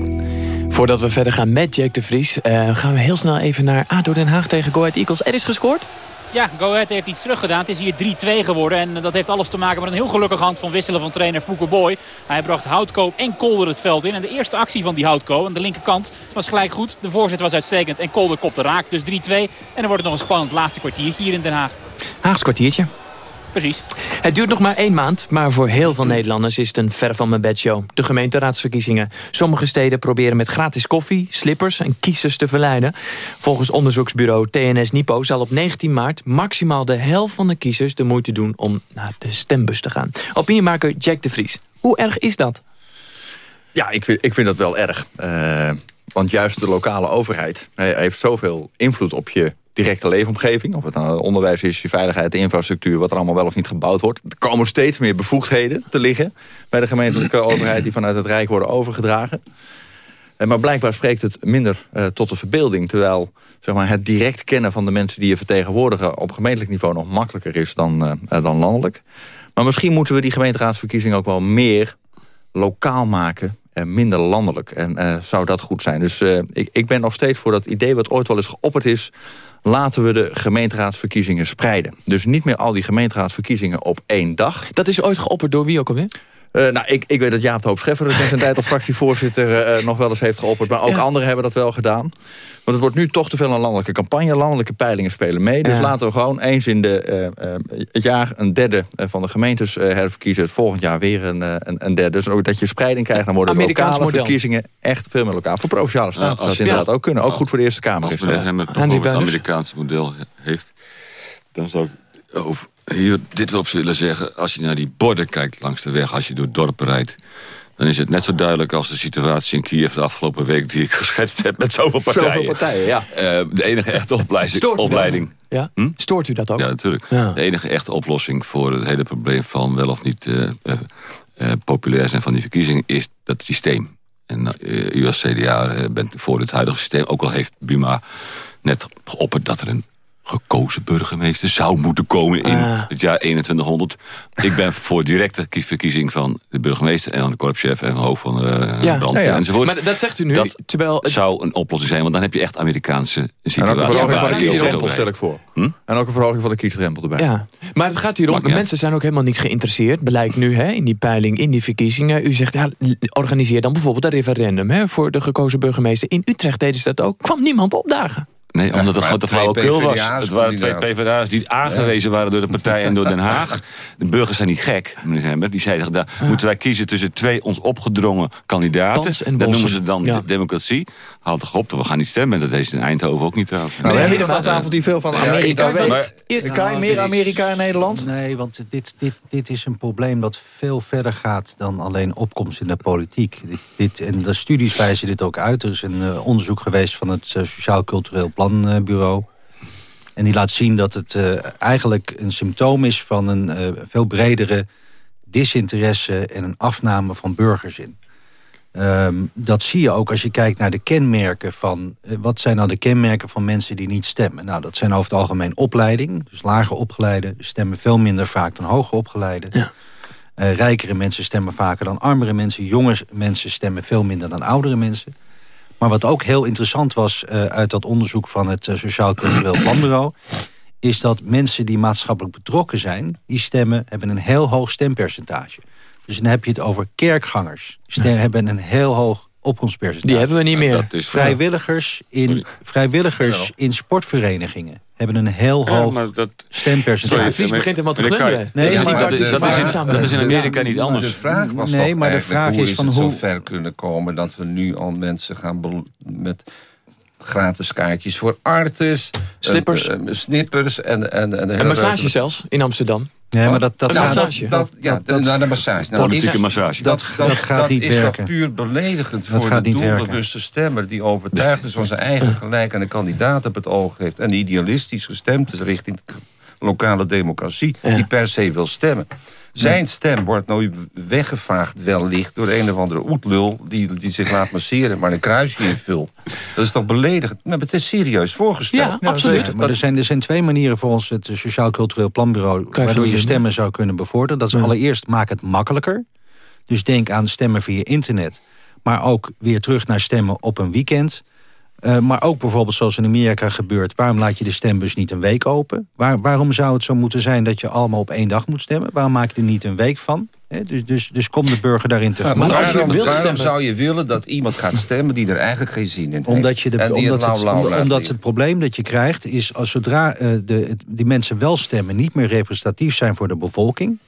Voordat we verder gaan met Jack de Vries... eh, gaan we heel snel even naar ADO Den Haag tegen Go Ahead Eagles. Er is gescoord. Ja, Go Ahead heeft iets teruggedaan. Het is hier 3-2 geworden. En dat heeft alles te maken met een heel gelukkige hand van wisselen van trainer Fouke Boy. Hij bracht Houtkoop en Kolder het veld in. En de eerste actie van die Houtkoop aan de linkerkant was gelijk goed. De voorzet was uitstekend en Kolder kopte raak. Dus 3-2. En dan wordt het nog een spannend laatste kwartiertje hier in Den Haag. Haags kwartiertje. Precies. Het duurt nog maar één maand, maar voor heel veel Nederlanders is het een ver van mijn bedshow. De gemeenteraadsverkiezingen. Sommige steden proberen met gratis koffie, slippers en kiezers te verleiden. Volgens onderzoeksbureau TNS Nipo zal op 19 maart maximaal de helft van de kiezers de moeite doen om naar de stembus te gaan. Opiniemaker Jack de Vries. Hoe erg is dat? Ja, ik vind, ik vind dat wel erg. Eh, want juist de lokale overheid eh, heeft zoveel invloed op je directe leefomgeving. Of het nou onderwijs is, je veiligheid, de infrastructuur... wat er allemaal wel of niet gebouwd wordt. Er komen steeds meer bevoegdheden te liggen... bij de gemeentelijke overheid die vanuit het Rijk worden overgedragen. Eh, Maar blijkbaar spreekt het minder eh, tot de verbeelding. Terwijl zeg maar, het direct kennen van de mensen die je vertegenwoordigen... op gemeentelijk niveau nog makkelijker is dan, eh, dan landelijk. Maar misschien moeten we die gemeenteraadsverkiezingen ook wel meer lokaal maken eh, minder landelijk. En zou dat goed zijn? Dus ik, ik ben nog steeds voor dat idee wat ooit wel eens geopperd is... laten we de gemeenteraadsverkiezingen spreiden. Dus niet meer al die gemeenteraadsverkiezingen op één dag. Dat is ooit geopperd door wie ook alweer? Uh, nou, ik, ik weet dat Jaap de Hoop Scheffer het in zijn tijd als fractievoorzitter uh, nog wel eens heeft geopperd. Maar ook ja. anderen hebben dat wel gedaan. Want het wordt nu toch te veel een landelijke campagne. Landelijke peilingen spelen mee. Dus ja. laten we gewoon eens in de, uh, het jaar een derde van de gemeentes herverkiezen. Het volgend jaar weer een, een, een derde. Dus ook dat je spreiding krijgt. Dan worden Amerikaans lokale model. verkiezingen echt veel meer lokaal. Voor Provinciale Staten zou het inderdaad ook kunnen. Ook goed voor de Eerste Kamer. Als over het Amerikaanse model heeft... dan zou ik over hier dit wil op willen zeggen. Als je naar die borden kijkt langs de weg, als je door dorpen rijdt... dan is het net zo duidelijk als de situatie in Kiev de afgelopen week... die ik geschetst heb met zoveel partijen. Zoveel partijen, ja. Uh, de enige echte opleiding. Stoort u opleiding. Dat? Ja? Hm? Stoort u dat ook? Ja, natuurlijk. Ja. De enige echte oplossing voor het hele probleem van wel of niet uh, uh, populair zijn van die verkiezingen... is dat systeem. En u als CDA bent voor het huidige systeem. Ook al heeft Buma net geopperd dat er een gekozen burgemeester zou moeten komen in Ah. het jaar 2100. Ik ben voor directe verkiezing van de burgemeester en van de korpschef en van hoofd van de Ja. brandweer Ja, ja. enzovoort. Maar dat zegt u nu, Dat terwijl het- zou een oplossing zijn, want dan heb je echt Amerikaanse En ook een situatie. verhoging van de kiesdrempel stel ik voor. Hm? En ook een verhoging van de kiesdrempel erbij. Ja, maar het gaat hier om, mensen zijn ook helemaal niet geïnteresseerd. Blijkt nu hè, in die peiling, in die verkiezingen. U zegt, ja, organiseer dan bijvoorbeeld een referendum hè, voor de gekozen burgemeester. In Utrecht deden ze dat ook. Kwam niemand opdagen. Nee, omdat het gewoon te flauwekul was. Het waren twee. PvdA's die aangewezen waren door de partij en door Den Haag. De burgers zijn niet gek, meneer Hemmer. Die zeiden, daar moeten wij kiezen tussen twee ons opgedrongen kandidaten. Dat noemen ze dan Ja. de democratie. Haal toch op, we gaan niet stemmen. Dat ze in Eindhoven ook niet trouwens. Nou, we hebben hier nog aan tafel die veel van Amerika ik weet. weet- kan je meer Amerika in Nederland? Nee, want dit, dit, dit is een probleem dat veel verder gaat dan alleen opkomst in de politiek. Dit, dit, en de studies wijzen dit ook uit. Er is een eh, onderzoek geweest van het eh, Sociaal Cultureel Planbureau. En die laat zien dat het eh, eigenlijk een symptoom is van een eh, veel bredere disinteresse en een afname van burgerzin. Ehm, dat zie je ook als je kijkt naar de kenmerken van... eh, wat zijn nou de kenmerken van mensen die niet stemmen? Nou, dat zijn over het algemeen opleiding. Dus lager opgeleiden stemmen veel minder vaak dan hoger opgeleiden. Eh, rijkere mensen stemmen vaker dan armere mensen. Jonge mensen stemmen veel minder dan oudere mensen. Maar wat ook heel interessant was eh, uit dat onderzoek... van het Sociaal Cultureel Planbureau... is dat mensen die maatschappelijk betrokken zijn... die stemmen hebben een heel hoog stempercentage. Dus dan heb je het over kerkgangers. Die stem, hebben een heel hoog opkomstpercentage. Die hebben we niet meer. Dat is Vrijwilligers in, vrijwilligers in sportverenigingen hebben een heel Ja, hoog dat- stempercentage. De Vries maar- begint helemaal te glunderen. Nee, dat is maar niet- dat dat is- dat is in- maar- dat is in Amerika niet Maar anders. De vraag was Nee, toch maar de vraag hoe is is van het hoe- zo ver kunnen komen... dat we nu al mensen gaan met gratis kaartjes voor artis... Slippers. eh, eh, snippers en... En, en, En massage zelfs, in Amsterdam. Nee, maar dat, dat, Een gaat- massage. Dat, ja, dat- naar de massage. Nou, Politieke is- massage. Dat, dat, dat gaat dat niet is werken. toch puur beledigend Dat voor gaat de doelbewuste stemmer... die overtuigd is van zijn eigen gelijk en een kandidaat op het oog heeft... en idealistisch gestemd is richting lokale democratie... die per se wil stemmen. Zijn stem wordt nou weggevaagd wellicht door een of andere oetlul... die, die zich laat masseren, maar een kruisje invult. Dat is toch beledigend? Maar het is serieus voorgesteld. Ja, absoluut. Ja, maar er zijn, er zijn twee manieren volgens het Sociaal Cultureel Planbureau... waardoor je stemmen zou kunnen bevorderen. Dat is Ja. allereerst maak het makkelijker. Dus denk aan stemmen via internet. Maar ook weer terug naar stemmen op een weekend. Eh, maar ook bijvoorbeeld zoals in Amerika gebeurt... waarom laat je de stembus niet een week open? Waar, waarom zou het zo moeten zijn dat je allemaal op één dag moet stemmen? Waarom maak je er niet een week van? Hè, dus, dus, dus kom de burger daarin te Ja, Maar als je waarom, wilt waarom stemmen- zou je willen dat iemand gaat stemmen die er eigenlijk geen zin in heeft? Omdat, je de, en die omdat, het het, lauw lauw omdat, omdat het probleem dat je krijgt is... als zodra eh, de, die mensen wel stemmen niet meer representatief zijn voor de bevolking...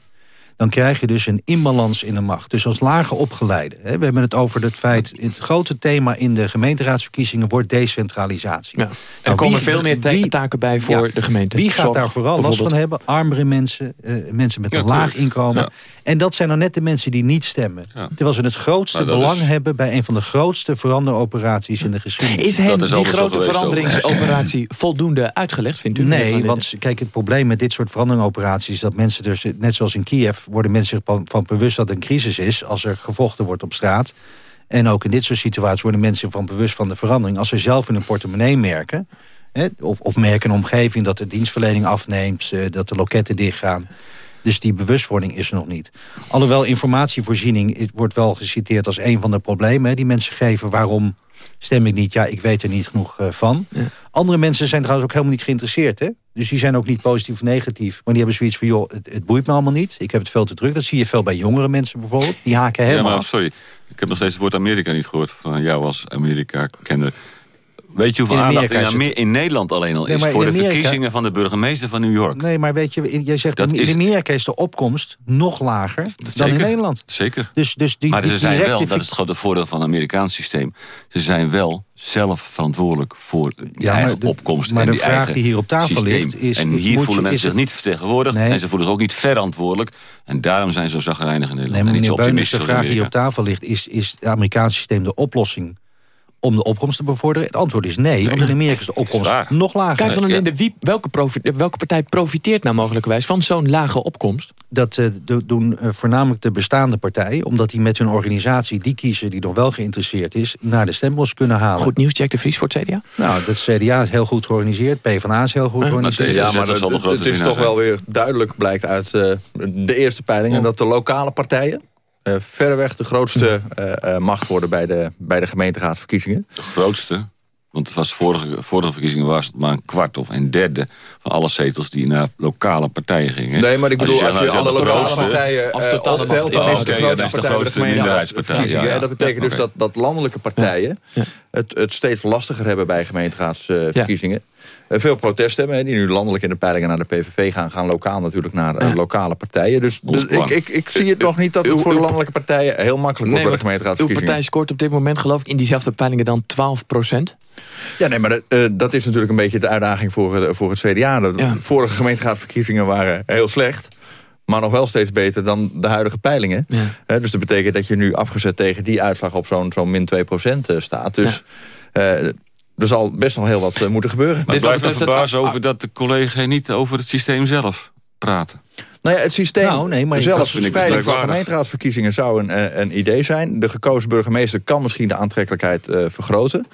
dan krijg je dus een inbalans in de macht. Dus als lage opgeleide. Hè, we hebben het over het feit... het grote thema in de gemeenteraadsverkiezingen wordt decentralisatie. Ja. Er Nou, komen wie- veel meer wie- taken bij voor Ja. de gemeente. Wie gaat Zorg, daar vooral last van hebben? Armere mensen, eh, mensen met Ja, een laag inkomen. Ja. En dat zijn nou net de mensen die niet stemmen. Ja. Terwijl ze het grootste dat belang is- hebben... bij een van de grootste veranderoperaties in de geschiedenis. Is hen Dat is die grote veranderingsoperatie voldoende uitgelegd, vindt u? Nee, want kijk, het probleem met dit soort veranderingoperaties... is dat mensen dus, net zoals in Kiev... worden mensen zich van, van bewust dat het een crisis is... als er gevochten wordt op straat. En ook in dit soort situaties worden mensen van bewust van de verandering. Als ze zelf in hun portemonnee merken... Hè, of, of merken een omgeving dat de dienstverlening afneemt... dat de loketten dichtgaan... Dus die bewustwording is er nog niet. Alhoewel informatievoorziening wordt wel geciteerd als een van de problemen... hè, die mensen geven waarom stem ik niet, ja, ik weet er niet genoeg eh, van. Andere mensen zijn trouwens ook helemaal niet geïnteresseerd. Hè? Dus die zijn ook niet positief of negatief. Maar die hebben zoiets van, joh, het, het boeit me allemaal niet. Ik heb het veel te druk. Dat zie je veel bij jongere mensen bijvoorbeeld. Die haken helemaal Ja, maar af. sorry. Ik heb nog steeds het woord Amerika niet gehoord van jou als Amerika-kenner. Weet je hoeveel In aandacht in, het- Amer- in Nederland alleen al Nee, is... voor de verkiezingen van de burgemeester van New York? Nee, maar weet je, in- jij zegt Dat in is- Amerika is de opkomst nog lager dan in. Nederland. Zeker. Dus, dus die, maar die ze zijn directe wel, dat is het grote voordeel van het Amerikaans systeem... ze zijn wel zelf verantwoordelijk voor de Ja, eigen de- opkomst maar en de die vraag die hier op tafel systeem. ligt is, En hier je- voelen mensen zich het- niet vertegenwoordigd... Nee. en ze voelen zich ook niet verantwoordelijk. En daarom zijn ze zo zagrijnig in Nederland. Nee, maar en niet zo optimistisch de vraag die hier op tafel ligt... is, is het Amerikaanse systeem de oplossing om de opkomst te bevorderen? Het antwoord is nee, want in Amerika is de opkomst nog lager. Kijk van der Linden, wie, welke, welke partij profiteert nou mogelijkerwijs van zo'n lage opkomst? Dat eh, do- doen eh, voornamelijk de bestaande partijen... omdat die met hun organisatie die kiezer die nog wel geïnteresseerd is... naar de stembos kunnen halen. Goed nieuws, Jack de Vries voor het CDA? Nou, dat CDA is heel goed georganiseerd. PvdA is heel goed georganiseerd. Ja, maar het, het is toch wel weer duidelijk, blijkt uit eh, de eerste peilingen... dat de lokale partijen eh, verreweg de grootste eh, eh, macht worden... bij de, bij de gemeenteraadsverkiezingen. De grootste. Want het was vorige, vorige verkiezingen was het maar een kwart of een derde... van alle zetels die naar lokale partijen gingen. Nee, maar ik bedoel, als je, nou, alle lokale grootste. partijen Als totale optelt... macht. dan is het de grootste dat is de partij de gemeenteraadsverkiezingen. Ja, ja. En dat betekent Ja, dus dat, dat landelijke partijen het, het steeds lastiger hebben bij gemeenteraadsverkiezingen. Eh, veel protest hebben, hè, die nu landelijk in de peilingen naar de PVV gaan... gaan lokaal natuurlijk naar eh, lokale partijen. Dus, dus ik, ik, ik zie het nog niet dat het voor de landelijke partijen... heel makkelijk wordt bij de want uw gemeenteraadsverkiezingen. partij scoort op dit moment geloof ik in diezelfde peilingen dan 12 procent. Ja, nee, maar dat, eh, dat is natuurlijk een beetje de uitdaging voor, voor het CDA. De vorige gemeenteraadsverkiezingen waren heel slecht. Maar nog wel steeds beter dan de huidige peilingen. Dus dat betekent dat je nu afgezet tegen die uitslag op zo'n zo'n min 2% staat. Dus eh, er zal best nog heel wat eh, moeten gebeuren. Maar ik blijf me verbazen over dat de collega niet over het systeem zelf praten. Nou ja, het systeem Nou, nee, maar zelf, dat vind ik dus verspreiding van gemeenteraadsverkiezingen zou een, eh, een idee zijn. De gekozen burgemeester kan misschien de aantrekkelijkheid eh, vergroten.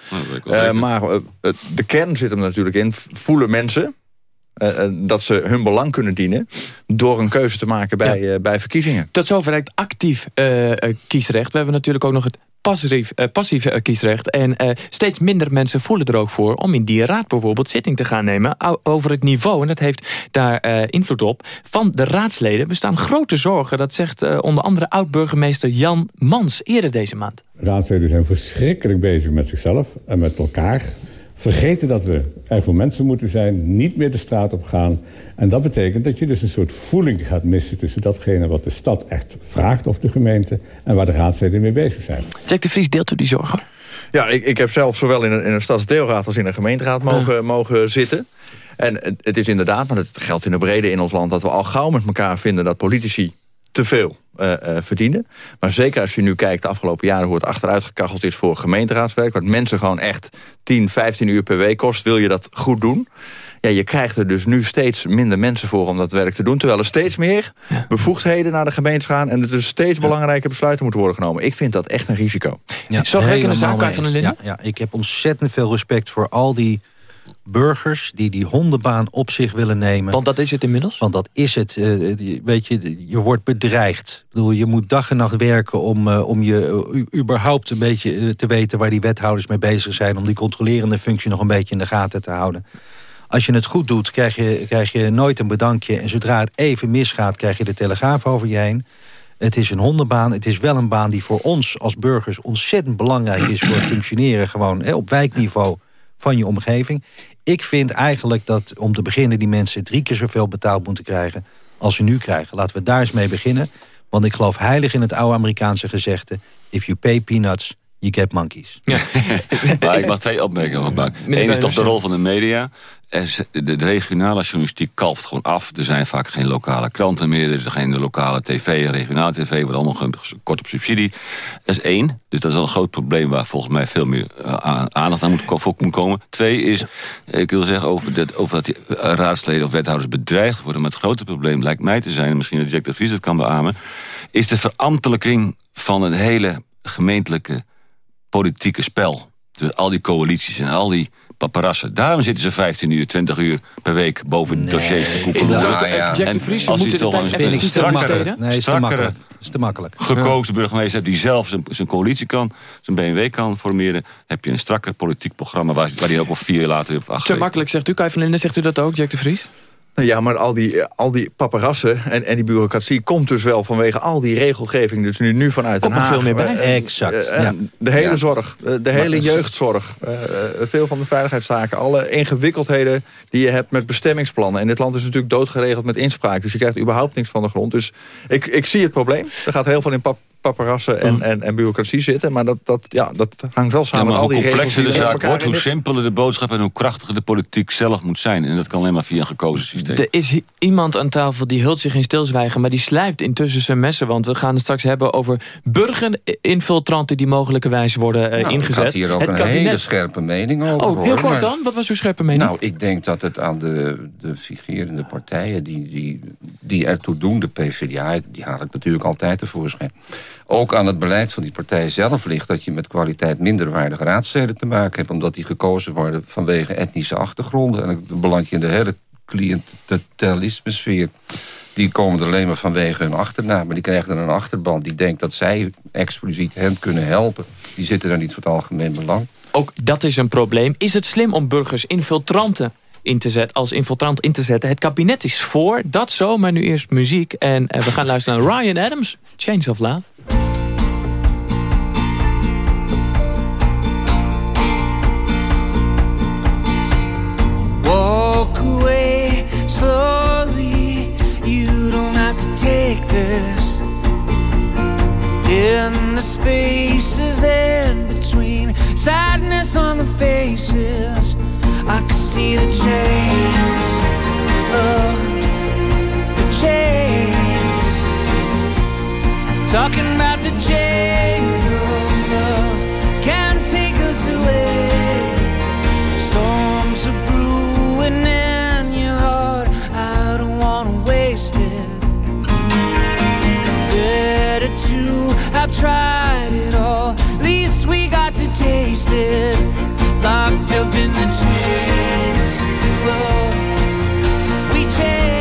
Nou, Eh, maar het- de kern zit hem natuurlijk in. Voelen mensen dat ze hun belang kunnen dienen... door een keuze te maken bij, eh, bij verkiezingen. Tot zover het actief kiesrecht. We hebben natuurlijk ook nog het passief, eh, passief kiesrecht. En eh, steeds minder mensen voelen er ook voor... om in die raad bijvoorbeeld zitting te gaan nemen... over het niveau, en dat heeft daar eh, invloed op... van de raadsleden bestaan grote zorgen. Dat zegt onder andere oud-burgemeester Jan Mans eerder deze maand. Raadsleden zijn verschrikkelijk bezig met zichzelf en met elkaar. Vergeten dat we er voor mensen moeten zijn, niet meer de straat op gaan. En dat betekent dat je dus een soort voeling gaat missen... tussen datgene wat de stad echt vraagt of de gemeente... en waar de raadsleden mee bezig zijn. Jack de Vries, deelt u die zorgen? Ja, ik, ik heb zelf zowel in een, in een stadsdeelraad als in een gemeenteraad mogen, mogen zitten. En het, het is inderdaad, maar dat geldt in de brede in ons land... dat we al gauw met elkaar vinden dat politici te veel eh, eh, verdienen. Maar zeker als je nu kijkt de afgelopen jaren... hoe het achteruit gekacheld is voor gemeenteraadswerk... wat mensen gewoon echt 10, 15 uur per week kost... wil je dat goed doen... Ja, je krijgt er dus nu steeds minder mensen voor om dat werk te doen. Terwijl er steeds meer bevoegdheden naar de gemeente gaan... en er dus steeds belangrijke besluiten moeten worden genomen. Ik vind dat echt een risico. Ja, Zorgwekkende zaak, helemaal Kai van der mee Linden? eens. Ja, ja, ik heb ontzettend veel respect voor al die burgers... die die hondenbaan op zich willen nemen. Want dat is het inmiddels? Want dat is het. eh, weet je, je wordt bedreigd. Ik bedoel, je moet dag en nacht werken om, eh, om je eh, überhaupt een beetje te weten... waar die wethouders mee bezig zijn... om die controlerende functie nog een beetje in de gaten te houden. Als je het goed doet, krijg je, krijg je nooit een bedankje. En zodra het even misgaat, krijg je de telegraaf over je heen. Het is een hondenbaan. Het is wel een baan die voor ons als burgers ontzettend belangrijk is... voor het functioneren gewoon hè, op wijkniveau van je omgeving. Ik vind eigenlijk dat om te beginnen die mensen drie keer zoveel betaald moeten krijgen... als ze nu krijgen. Laten we daar eens mee beginnen. Want ik geloof heilig in het oude Amerikaanse gezegde... if you pay peanuts, you get monkeys. Maar ik mag twee opmerkingen op maken. Eén is toch de ja. rol van de media. De, regionale journalistiek kalft gewoon af. Er zijn vaak geen lokale kranten meer. Er is geen lokale tv, regionale tv. Wordt allemaal kort op subsidie. Dat is één. Dus dat is al een groot probleem waar volgens mij veel meer eh, aan- aandacht aan moet, komen. Twee is, ik wil zeggen over, dat, eh, raadsleden of wethouders bedreigd worden. Maar het grote probleem lijkt mij te zijn, en misschien dat Jack de Vries het kan beamen... is de verambtelijking van een hele gemeentelijke politieke spel. Dus al die coalities en al die paparassen. Daarom zitten ze 15 uur, 20 uur per week boven dossiers te koepelen. Is dat? Ja, Jack de Vries, moeten je de toch tijd een- strakkere, besteden? Nee, is te strakkere makkelijk. Is te makkelijk. gekozen burgemeester hebt die zelf zijn, zijn coalitie kan, zijn BMW kan formeren, heb je een strakker politiek programma waar, waar hij ook al vier jaar later of acht Te weken- makkelijk, zegt u. Kai van Linden, zegt u dat ook, Jack de Vries? Ja, maar al die, al die paparassen en, en die bureaucratie komt dus wel vanwege al die regelgeving. Dus nu, nu vanuit Den Komt nog Haag. veel meer bij. eh, eh, Exact, eh, ja. De hele Ja. zorg, de hele Maar- jeugdzorg, veel van de veiligheidszaken. Alle ingewikkeldheden die je hebt met bestemmingsplannen. En dit land is natuurlijk doodgeregeld met inspraak. Dus je krijgt überhaupt niks van de grond. Dus ik, ik zie het probleem. Er gaat heel veel in pap paparassen en, en, en bureaucratie zitten. Maar dat, dat, ja, dat hangt wel Ja, samen maar met al hoe die regels. complexer de zaak wordt, hoe simpeler de boodschap... en hoe krachtiger de politiek zelf moet zijn. En dat kan alleen maar via een gekozen systeem. Er is iemand aan tafel die hult zich in stilzwijgen... maar die slijpt intussen zijn messen. Want we gaan het straks hebben over burgerinfiltranten... die mogelijkerwijs worden eh, Nou, ingezet. Ik had hier ook Het een kabinet- hele scherpe mening over. Oh, heel kort dan? Wat was uw scherpe mening? Nou, ik denk dat het aan de, de figurerende partijen die, die, die ertoe doen... de PvdA, die haal ik natuurlijk altijd tevoorschijn... ook aan het beleid van die partij zelf ligt... dat je met kwaliteit minderwaardige raadsleden te maken hebt... omdat die gekozen worden vanwege etnische achtergronden. En dan beland je in de hele cliëntelisme-sfeer. Die komen er alleen maar vanwege hun achternaam. Maar die krijgen dan een achterban die denkt dat zij expliciet hen kunnen helpen. Die zitten daar niet voor het algemeen belang. Ook dat is een probleem. Is het slim om burgers infiltranten in te zetten, als infiltrant in te zetten? Het kabinet is voor, dat zo, maar nu eerst muziek. En eh, we gaan luisteren naar Ryan Adams, Chains of Love. In the spaces in between, sadness on the faces. I can see the chains. Oh, the chains. Talking about the chains have tried it all. Least we got to taste it. Locked up in the chains. Love, we change.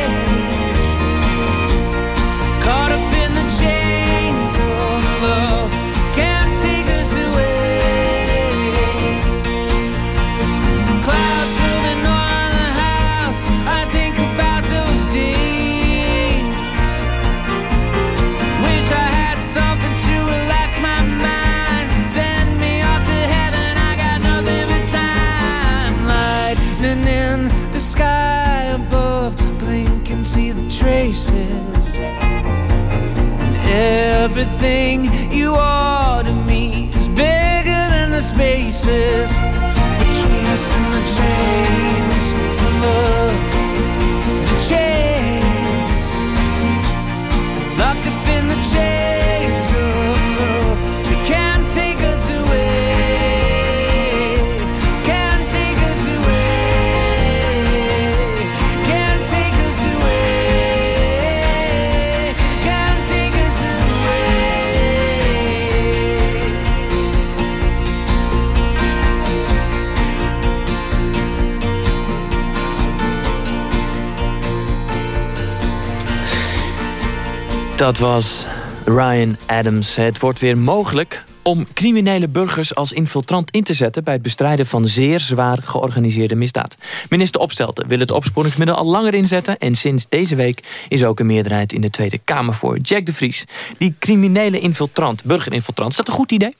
Dat was Ryan Adams. Het wordt weer mogelijk om criminele burgers als infiltrant in te zetten... bij het bestrijden van zeer zwaar georganiseerde misdaad. Minister Opstelten wil het opsporingsmiddel al langer inzetten... en sinds deze week is ook een meerderheid in de Tweede Kamer voor. Jack de Vries, die criminele infiltrant, burgerinfiltrant... is dat een goed idee?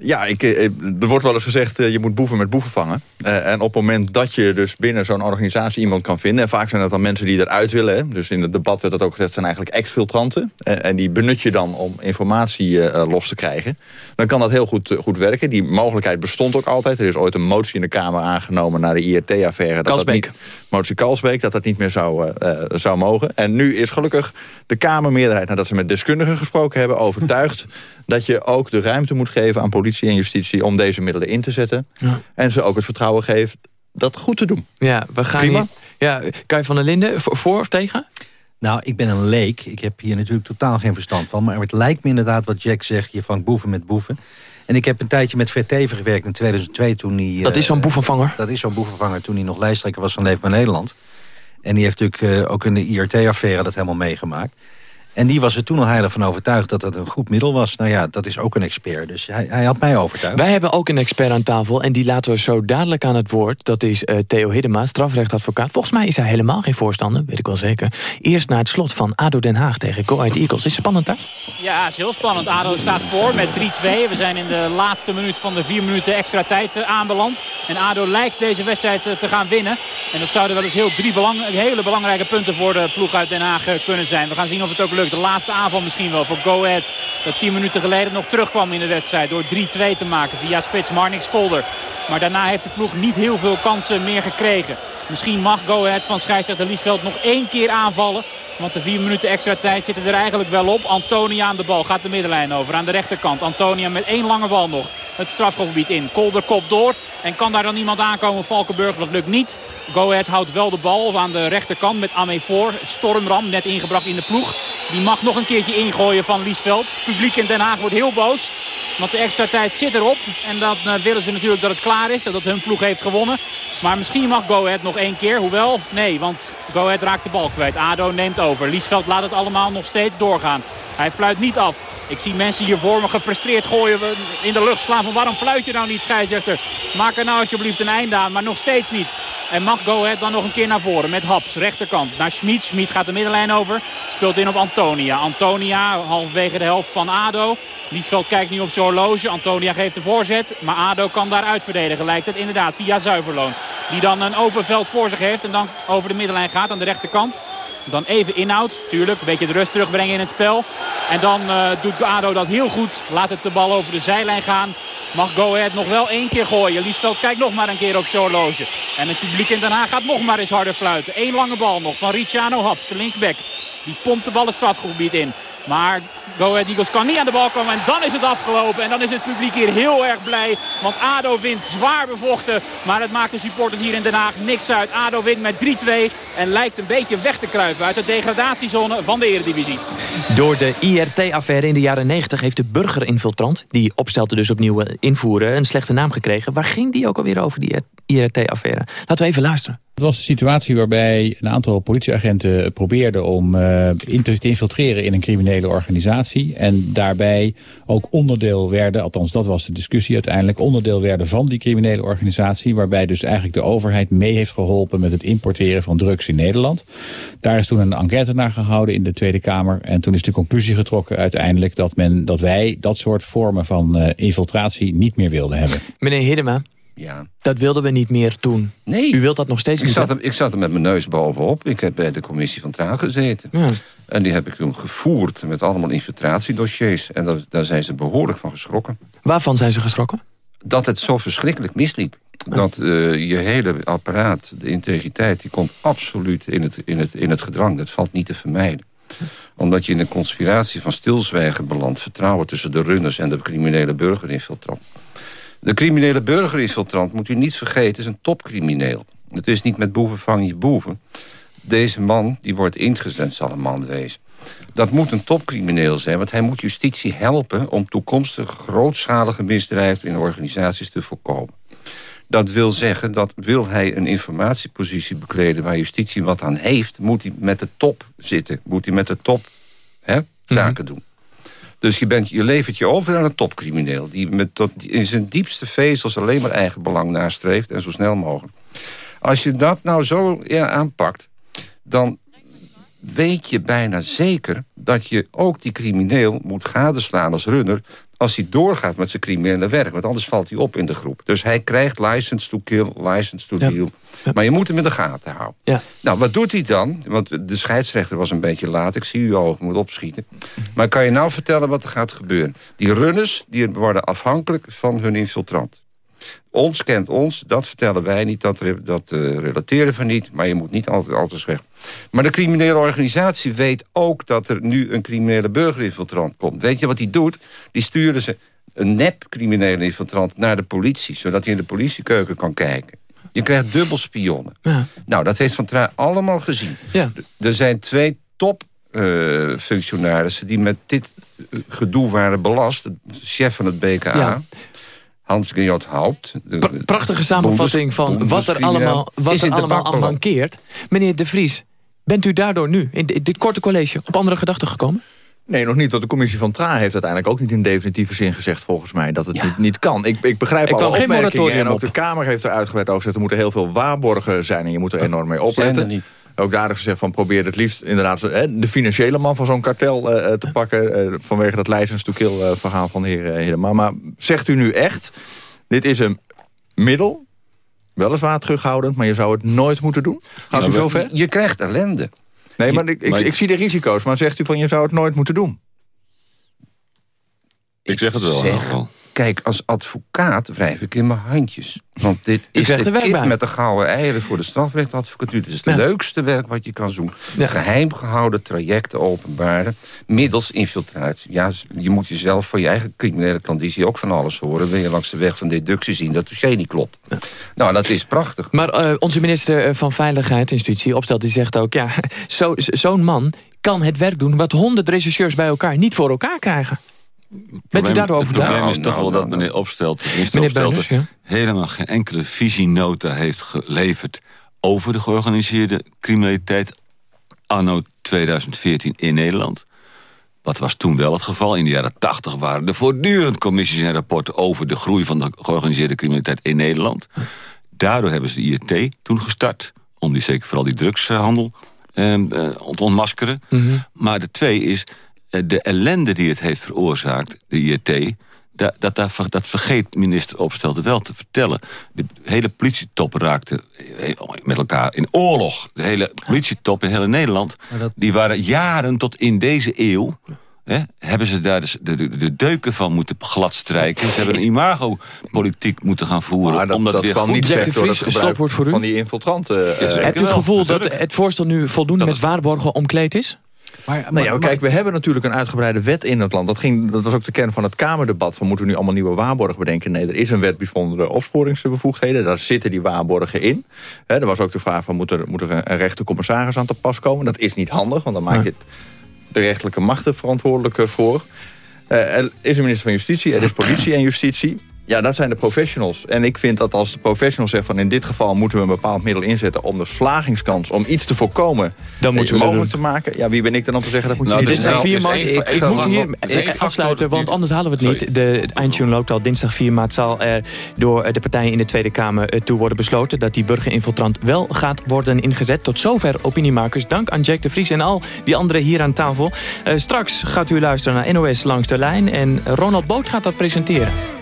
Ja, ik, eh, er wordt wel eens gezegd, eh, je moet boeven met boeven vangen. Eh, en op het moment dat je dus binnen zo'n organisatie iemand kan vinden... en vaak zijn dat dan mensen die eruit willen... Hè, dus in het debat werd dat ook gezegd, zijn eigenlijk exfiltranten. Eh, en die benut je dan om informatie eh, eh, los te krijgen. Dan kan dat heel goed, eh, goed werken. Die mogelijkheid bestond ook altijd. Er is ooit een motie in de Kamer aangenomen... naar de IRT-affaire. dat dat Kalsbeek. niet- Motie Kalsbeek, dat dat niet meer zou, eh, eh, zou mogen. En nu is gelukkig de Kamermeerderheid... nadat ze met deskundigen gesproken hebben, overtuigd... dat je ook de ruimte moet geven aan politie en justitie... om deze middelen in te zetten. Ja. En ze ook het vertrouwen geeft dat goed te doen. Ja, we gaan Prima. hier... Ja, Kai van der Linden, voor, voor of tegen? Nou, ik ben een leek. Ik heb hier natuurlijk totaal geen verstand van. Maar het lijkt me inderdaad wat Jack zegt. Je vangt boeven met boeven. En ik heb een tijdje met Fred Teven gewerkt in 2002 toen hij... Dat is zo'n boevenvanger? Dat is zo'n boevenvanger toen hij nog lijsttrekker was van Leefbaar Nederland. En die heeft natuurlijk uh, ook in de IRT-affaire dat helemaal meegemaakt. En die was er toen al heilig van overtuigd dat het een goed middel was. Nou ja, dat is ook een expert, dus hij, hij had mij overtuigd. Wij hebben ook een expert aan tafel en die laten we zo dadelijk aan het woord. Dat is uh, Theo Hiddema, strafrechtadvocaat. Volgens mij is hij helemaal geen voorstander, weet ik wel zeker. Eerst naar het slot van ADO Den Haag tegen Go Ahead Eagles. Is het spannend daar? Ja, het is heel spannend. ADO staat voor met 3-2. We zijn in de laatste minuut van de vier minuten extra tijd uh, aanbeland. En ADO lijkt deze wedstrijd uh, te gaan winnen. En dat zouden wel eens heel drie belang hele belangrijke punten voor de ploeg uit Den Haag kunnen zijn. We gaan zien of het ook lukt. De laatste aanval misschien wel voor Go Ahead. Dat 10 minuten geleden nog terugkwam in de wedstrijd door 3-2 te maken via spits Marnix Kolder. Maar daarna heeft de ploeg niet heel veel kansen meer gekregen. Misschien mag Go Ahead van scheidsrechter Liesveld nog één keer aanvallen. Want de vier minuten extra tijd zitten er eigenlijk wel op. Antonia aan de bal gaat de middenlijn over aan de rechterkant. Antonia met één lange bal nog het strafgebied in. Kolder kop door en kan daar dan iemand aankomen. Valkenburg, dat lukt niet. Go Ahead houdt wel de bal aan de rechterkant met Amé voor. Stormram, net ingebracht in de ploeg. Die mag nog een keertje ingooien van Liesveld. Publiek in Den Haag wordt heel boos. Want de extra tijd zit erop. En dan uh, willen ze natuurlijk dat het klaar is. Dat hun ploeg heeft gewonnen. Maar misschien mag Go Ahead nog één keer. Hoewel, nee, want Go Ahead raakt de bal kwijt. ADO neemt over. Liesveld laat het allemaal nog steeds doorgaan. Hij fluit niet af. Ik zie mensen hier voor me gefrustreerd gooien in de lucht slaan van waarom fluit je nou niet scheidsrechter. Maak er nou alsjeblieft een einde aan, maar nog steeds niet. En mag Go dan nog een keer naar voren met Haps, rechterkant. Naar Schmid. Schmid gaat de middenlijn over. Speelt in op Antonia. Antonia halverwege de helft van ADO. Liesveld kijkt nu op zijn horloge. Antonia geeft de voorzet. Maar ADO kan daar uitverdedigen lijkt het inderdaad via Zuiverloon. Die dan een open veld voor zich heeft en dan over de middenlijn gaat aan de rechterkant. Dan even inhoud, tuurlijk. Een beetje de rust terugbrengen in het spel. En dan uh, doet ADO dat heel goed. Laat het de bal over de zijlijn gaan. Mag Go Ahead nog wel één keer gooien. Liesveld kijkt nog maar een keer op zijn. En het publiek in Den Haag gaat nog maar eens harder fluiten. Eén lange bal nog van Ricciano Haps, de linkback. Die pompt de bal het strafgebied in. Maar Go Ahead Eagles kan niet aan de bal komen. En dan is het afgelopen. En dan is het publiek hier heel erg blij. Want ADO wint zwaar bevochten. Maar het maakt de supporters hier in Den Haag niks uit. ADO wint met 3-2. En lijkt een beetje weg te kruipen uit de degradatiezone van de Eredivisie. Door de IRT-affaire in de jaren 90 heeft de burgerinfiltrant... die opstelte dus opnieuw invoeren, een slechte naam gekregen. Waar ging die ook alweer over, die IRT-affaire? Laten we even luisteren. Het was een situatie waarbij een aantal politieagenten probeerden om uh, in te, infiltreren in een criminele organisatie. En daarbij ook onderdeel werden, althans dat was de discussie uiteindelijk, onderdeel werden van die criminele organisatie. Waarbij dus eigenlijk de overheid mee heeft geholpen met het importeren van drugs in Nederland. Daar is toen een enquête naar gehouden in de Tweede Kamer. En toen is de conclusie getrokken uiteindelijk dat, men, dat wij dat soort vormen van uh, infiltratie niet meer wilden hebben. Meneer Hiddema, ja. Dat wilden we niet meer toen. Nee. U wilt dat nog steeds ik niet? Zat er, ik zat er met mijn neus bovenop. Ik heb bij de commissie van Traag gezeten. Ja. En die heb ik toen gevoerd met allemaal infiltratiedossiers. En daar, daar zijn ze behoorlijk van geschrokken. Waarvan zijn ze geschrokken? Dat het zo verschrikkelijk misliep. Dat uh, je hele apparaat, de integriteit, die komt absoluut in het, in, het, in het gedrang. Dat valt niet te vermijden omdat je in een conspiratie van stilzwijgen belandt... vertrouwen tussen de runners en de criminele burgerinfiltrant. De criminele burgerinfiltrant, moet u niet vergeten, is een topcrimineel. Het is niet met boeven vang je boeven. Deze man, die wordt ingezet, zal een man wezen. Dat moet een topcrimineel zijn, want hij moet justitie helpen... om toekomstige grootschalige misdrijven in organisaties te voorkomen. Dat wil zeggen dat wil hij een informatiepositie bekleden... waar justitie wat aan heeft, moet hij met de top zitten. Moet hij met de top hè, zaken doen. Dus je, bent, je levert je over aan een topcrimineel... die, met tot, in zijn diepste vezels alleen maar eigen belang nastreeft... en zo snel mogelijk. Als je dat nou zo ja, aanpakt... dan weet je bijna zeker dat je ook die crimineel moet gadeslaan als runner als hij doorgaat met zijn criminele werk. Want anders valt hij op in de groep. Dus hij krijgt license to kill, license to Ja. deal. Maar je moet hem in de gaten houden. Ja. Nou, wat doet hij dan? Want de scheidsrechter was een beetje laat. Ik zie u al, ik moet opschieten. Maar kan je nou vertellen wat er gaat gebeuren? Die runners die worden afhankelijk van hun infiltrant. Ons kent ons, dat vertellen wij niet, dat, dat eh, relateren we niet. Maar je moet niet altijd, altijd weg. Maar de criminele organisatie weet ook dat er nu een criminele burgerinfiltrant komt. Weet je wat die doet? Die sturen ze een nep criminele infiltrant naar de politie. Zodat hij in de politiekeuken kan kijken. Je krijgt dubbel spionnen. Nou, dat heeft Van Trui allemaal gezien. Ja. Er zijn twee top eh, functionarissen die met dit eh, gedoe waren belast. De chef van het BKA, Ja. Hans-Georg Haupt. de- prachtige samenvatting van wat er allemaal, wat is er allemaal aan mankeert. Meneer De Vries, bent u daardoor nu, in di- dit korte college, op andere gedachten gekomen? Nee, nog niet. Want de commissie van Tra heeft uiteindelijk ook niet in definitieve zin gezegd... volgens mij, dat het niet, niet kan. Ik, ik begrijp Er alle opmerkingen. moratorium En ook op. de Kamer heeft er uitgebreid over gezegd... er moeten heel veel waarborgen zijn en je moet er enorm mee Zijn opletten. Ook daar is gezegd van probeer het liefst inderdaad hè, de financiële man van zo'n kartel eh, eh, te pakken. eh, vanwege dat license to kill verhaal van de heer eh, Hiddema. Maar zegt u nu echt, dit is een middel, weliswaar terughoudend... maar je zou het nooit moeten doen? Gaat Nou, u zo ver? Je krijgt ellende. Nee, maar ik, ik, maar- ik zie de risico's. Maar zegt u van je zou het nooit moeten doen? Ik zeg het wel. Zeg. Kijk, als advocaat wrijf ik in mijn handjes. Want dit is werk kip bij. met de gouden eieren voor de strafrechtadvocatuur. Het is het Ja. leukste werk wat je kan doen. Geheim gehouden trajecten openbaren. Middels infiltratie. Ja, je moet jezelf van je eigen criminele klandizie ook van alles horen. Wil je langs de weg van deductie zien dat dossier niet klopt. Nou, dat is prachtig. Maar eh, onze minister eh, van Veiligheid en Justitie, Opstelt, die zegt ook... ja, zo- zo'n man kan het werk doen wat honderd rechercheurs bij elkaar niet voor elkaar krijgen. Bent u daardoor Het probleem is toch wel dat meneer Opstelt, de minister Meneer Opstelten, Beuners, helemaal geen enkele visienota heeft geleverd over de georganiseerde criminaliteit anno 2014 in Nederland. Wat was toen wel het geval. In de jaren 80 waren er voortdurend commissies en rapporten over de groei van de georganiseerde criminaliteit in Nederland. Daardoor hebben ze de IRT toen gestart. Om die zeker vooral die drugshandel eh, eh, te ontmaskeren. Maar de twee is de ellende die het heeft veroorzaakt, de IRT... Da, dat, dat, dat vergeet minister Opstelde wel te vertellen. De hele politietop raakte eh, met elkaar in oorlog. De hele politietop in heel Nederland... die waren jaren tot in deze eeuw... Hè, hebben ze daar dus de, de, de deuken van moeten gladstrijken. Ze hebben een imagopolitiek moeten gaan voeren. Maar dat, om dat, weer kan goed niet zeggen door het gebruik voor u. van die infiltranten. eh, Hebt u het gevoel dat het voorstel nu voldoende met waarborgen omkleed is? Nou ja, kijk, we hebben natuurlijk een uitgebreide wet in het land. Dat, ging, dat was ook de kern van het Kamerdebat. Van moeten we nu allemaal nieuwe waarborgen bedenken? Nee, er is een wet bijzondere opsporingsbevoegdheden. Daar zitten die waarborgen in. Er was ook de vraag van moet er, moet er een, rechtercommissaris aan te pas komen? Dat is niet handig, want dan maak je de rechterlijke machten verantwoordelijk voor. Eh, er is een minister van Justitie, er is politie en justitie. Ja, dat zijn de professionals. En ik vind dat als de professionals zeggen van in dit geval moeten we een bepaald middel inzetten om de slagingskans, om iets te voorkomen, Dan moeten we dat mogelijk te maken. Ja, wie ben ik dan om te zeggen dat moet je Nou, niet dit zijn Dinsdag Nou, 4 dus maart. Ik, ik moet hier er eh, afsluiten, want anders halen we het niet. De eindtune-lockdown dinsdag 4 maart zal er door eh, de partijen in de Tweede Kamer eh, toe worden besloten... dat die burgerinfiltrant wel gaat worden ingezet. Tot zover opiniemakers. Dank aan Jack de Vries en al die anderen hier aan tafel. Eh, straks gaat u luisteren naar NOS Langs de Lijn en Ronald Boot gaat dat presenteren.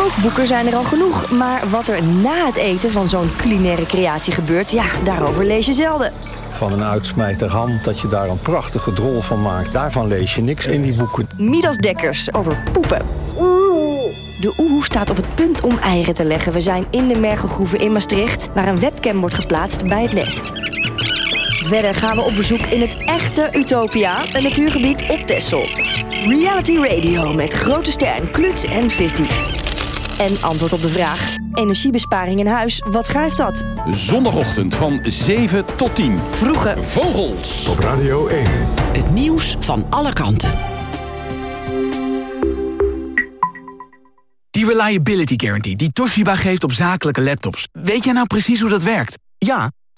Kookboeken zijn er al genoeg, maar wat er na het eten van zo'n culinaire creatie gebeurt, ja, daarover lees je zelden. Van een uitsmijter ham, dat je daar een prachtige drol van maakt. Daarvan lees je niks in die boeken. Midas Dekkers over poepen. De oehoe staat op het punt om eieren te leggen. We zijn in de Mergelgroeven in Maastricht, waar een webcam wordt geplaatst bij het nest. Verder gaan we op bezoek in het echte Utopia, een natuurgebied op Texel. Reality Radio met grote stern, kluts en visdief. En antwoord op de vraag, energiebesparing in huis, wat schrijft dat? Zondagochtend van 7 tot 10. Vroege Vogels. Op Radio 1. Het nieuws van alle kanten. Die Reliability Guarantee die Toshiba geeft op zakelijke laptops. Weet jij nou precies hoe dat werkt? Ja,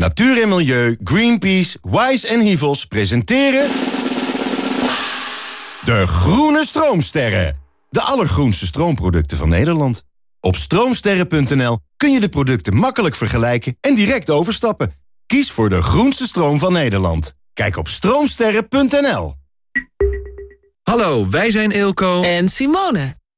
Natuur en Milieu, Greenpeace, Wise en Hivels presenteren... De Groene Stroomsterren. De allergroenste stroomproducten van Nederland. Op stroomsterren.nl kun je de producten makkelijk vergelijken en direct overstappen. Kies voor de groenste stroom van Nederland. Kijk op stroomsterren.nl. Hallo, wij zijn Eelco en Simone.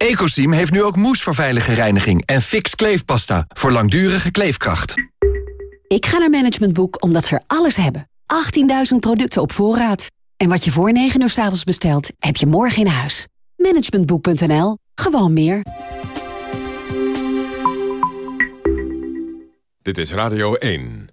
Ecosim heeft nu ook moes voor veilige reiniging en fix kleefpasta voor langdurige kleefkracht. Ik ga naar Management Boek omdat ze er alles hebben. 18.000 producten op voorraad. En wat je voor 9 uur s avonds bestelt, heb je morgen in huis. Managementboek.nl. Gewoon meer. Dit is Radio 1.